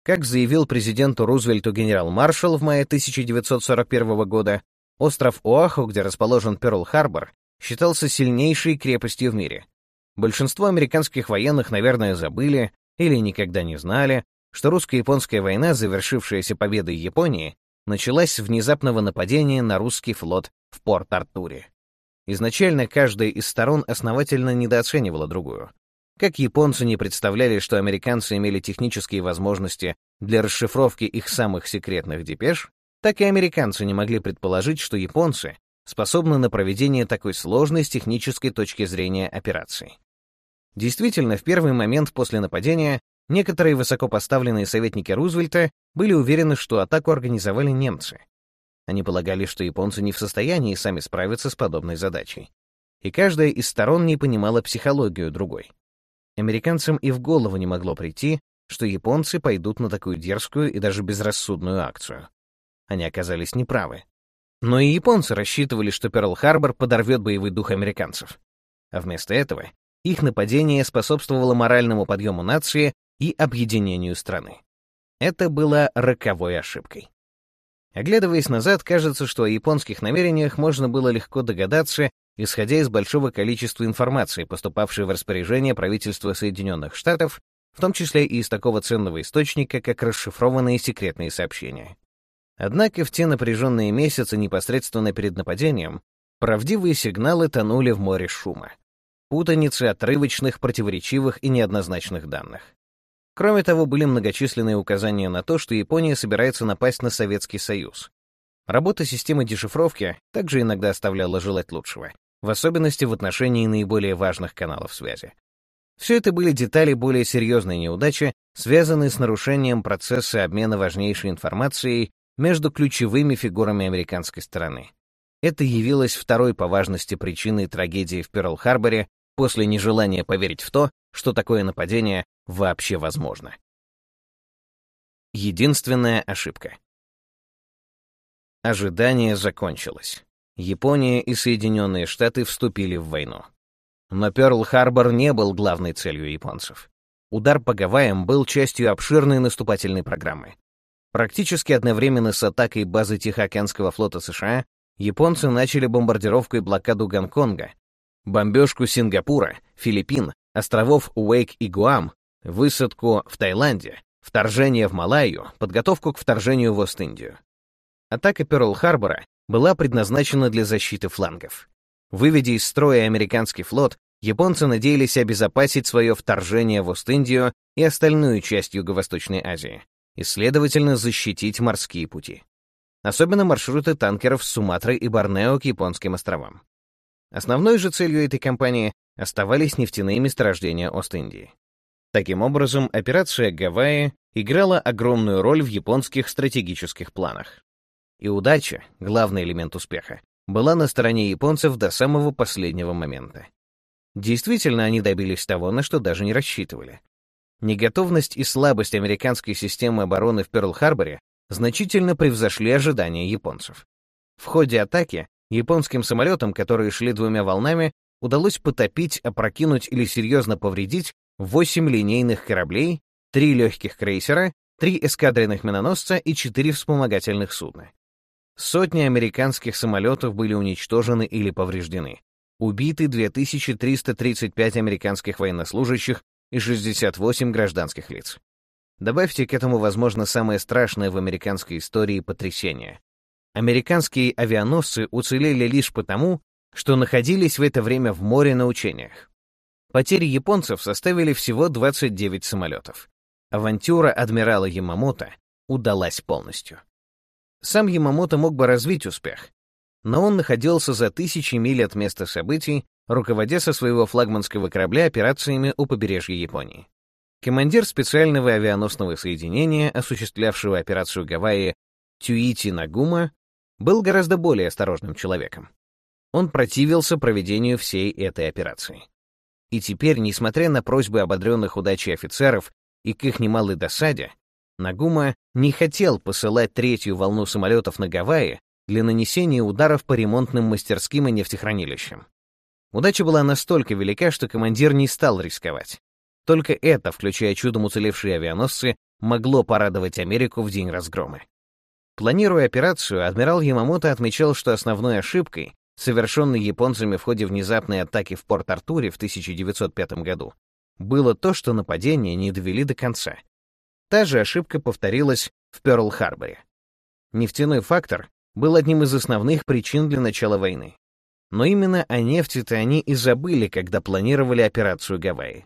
Как заявил президенту Рузвельту генерал-маршал в мае 1941 года, остров Оаху, где расположен Пёрл-Харбор, считался сильнейшей крепостью в мире. Большинство американских военных, наверное, забыли или никогда не знали, что русско-японская война, завершившаяся победой Японии, началась с внезапного нападения на русский флот в Порт-Артуре. Изначально каждая из сторон основательно недооценивала другую. Как японцы не представляли, что американцы имели технические возможности для расшифровки их самых секретных депеш, так и американцы не могли предположить, что японцы способны на проведение такой сложной с технической точки зрения операции. Действительно, в первый момент после нападения некоторые высокопоставленные советники Рузвельта были уверены, что атаку организовали немцы. Они полагали, что японцы не в состоянии сами справиться с подобной задачей. И каждая из сторон не понимала психологию другой. Американцам и в голову не могло прийти, что японцы пойдут на такую дерзкую и даже безрассудную акцию. Они оказались неправы. Но и японцы рассчитывали, что Пёрл-Харбор подорвет боевой дух американцев. а вместо этого их нападение способствовало моральному подъему нации и объединению страны. Это было роковой ошибкой. Оглядываясь назад, кажется, что о японских намерениях можно было легко догадаться, исходя из большого количества информации, поступавшей в распоряжение правительства Соединенных Штатов, в том числе и из такого ценного источника, как расшифрованные секретные сообщения. Однако в те напряженные месяцы непосредственно перед нападением правдивые сигналы тонули в море шума, путаницы отрывочных, противоречивых и неоднозначных данных. Кроме того, были многочисленные указания на то, что Япония собирается напасть на Советский Союз. Работа системы дешифровки также иногда оставляла желать лучшего, в особенности в отношении наиболее важных каналов связи. Все это были детали более серьезной неудачи, связанные с нарушением процесса обмена важнейшей информацией между ключевыми фигурами американской стороны. Это явилось второй по важности причиной трагедии в Пёрл-Харборе после нежелания поверить в то, что такое нападение вообще возможно. Единственная ошибка. Ожидание закончилось. Япония и Соединенные Штаты вступили в войну. Но Пёрл-Харбор не был главной целью японцев. Удар по Гавайям был частью обширной наступательной программы. Практически одновременно с атакой базы Тихоокеанского флота США японцы начали бомбардировку и блокаду Гонконга, бомбежку Сингапура, Филиппин, островов Уэйк и Гуам, высадку в Таиланде, вторжение в Малайю, подготовку к вторжению в Ост-Индию. Атака Пёрл-Харбора была предназначена для защиты флангов. Выведя из строя американский флот, японцы надеялись обезопасить свое вторжение в Ост-Индию и остальную часть Юго-Восточной Азии, и, следовательно, защитить морские пути. Особенно маршруты танкеров с Суматры и Борнео к японским островам. Основной же целью этой кампании оставались нефтяные месторождения Ост-Индии. Таким образом, операция Гавайи играла огромную роль в японских стратегических планах. И удача, главный элемент успеха, была на стороне японцев до самого последнего момента. Действительно, они добились того, на что даже не рассчитывали. Неготовность и слабость американской системы обороны в Пёрл-Харборе значительно превзошли ожидания японцев. В ходе атаки японским самолетам, которые шли двумя волнами, удалось потопить, опрокинуть или серьезно повредить 8 линейных кораблей, 3 легких крейсера, 3 эскадренных миноносца и 4 вспомогательных судна. Сотни американских самолетов были уничтожены или повреждены. Убиты 2335 американских военнослужащих и 68 гражданских лиц. Добавьте к этому, возможно, самое страшное в американской истории потрясение. Американские авианосцы уцелели лишь потому, что находились в это время в море на учениях. Потери японцев составили всего 29 самолетов. Авантюра адмирала Ямамото удалась полностью. Сам Ямамото мог бы развить успех, но он находился за тысячи миль от места событий, руководя со своего флагманского корабля операциями у побережья Японии. Командир специального авианосного соединения, осуществлявшего операцию Гавайи Тюити Нагума, был гораздо более осторожным человеком. Он противился проведению всей этой операции. И теперь, несмотря на просьбы ободренных удачей офицеров и к их немалой досаде, Нагума не хотел посылать третью волну самолетов на Гавайи для нанесения ударов по ремонтным мастерским и нефтехранилищам. Удача была настолько велика, что командир не стал рисковать. Только это, включая чудом уцелевшие авианосцы, могло порадовать Америку в день разгрома. Планируя операцию, адмирал Ямамото отмечал, что основной ошибкой, совершенной японцами в ходе внезапной атаки в Порт-Артуре в 1905 году, было то, что нападение не довели до конца. Та же ошибка повторилась в Пёрл-Харборе. Нефтяной фактор был одним из основных причин для начала войны. Но именно о нефти-то они и забыли, когда планировали операцию Гавайи.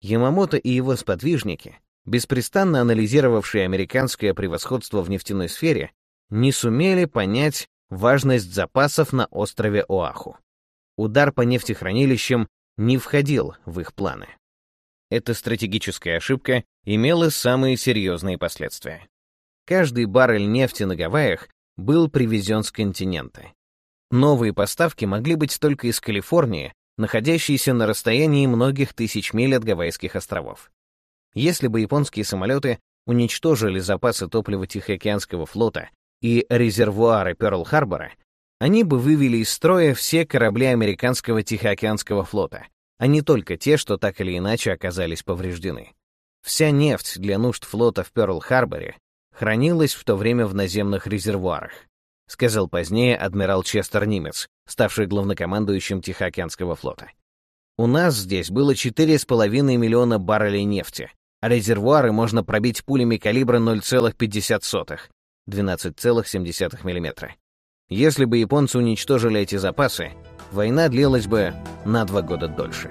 Ямамото и его сподвижники, беспрестанно анализировавшие американское превосходство в нефтяной сфере, не сумели понять важность запасов на острове Оаху. Удар по нефтехранилищам не входил в их планы. Эта стратегическая ошибка имела самые серьезные последствия. Каждый баррель нефти на Гавайях был привезен с континента. Новые поставки могли быть только из Калифорнии, находящейся на расстоянии многих тысяч миль от Гавайских островов. Если бы японские самолеты уничтожили запасы топлива Тихоокеанского флота и резервуары Пёрл-Харбора, они бы вывели из строя все корабли американского Тихоокеанского флота, а не только те, что так или иначе оказались повреждены. Вся нефть для нужд флота в Пёрл-Харборе хранилась в то время в наземных резервуарах, сказал позднее адмирал Честер Нимец, ставший главнокомандующим Тихоокеанского флота. У нас здесь было 4,5 миллиона баррелей нефти, а резервуары можно пробить пулями калибра 0,50, 12,7 мм. Если бы японцы уничтожили эти запасы, война длилась бы на два года дольше.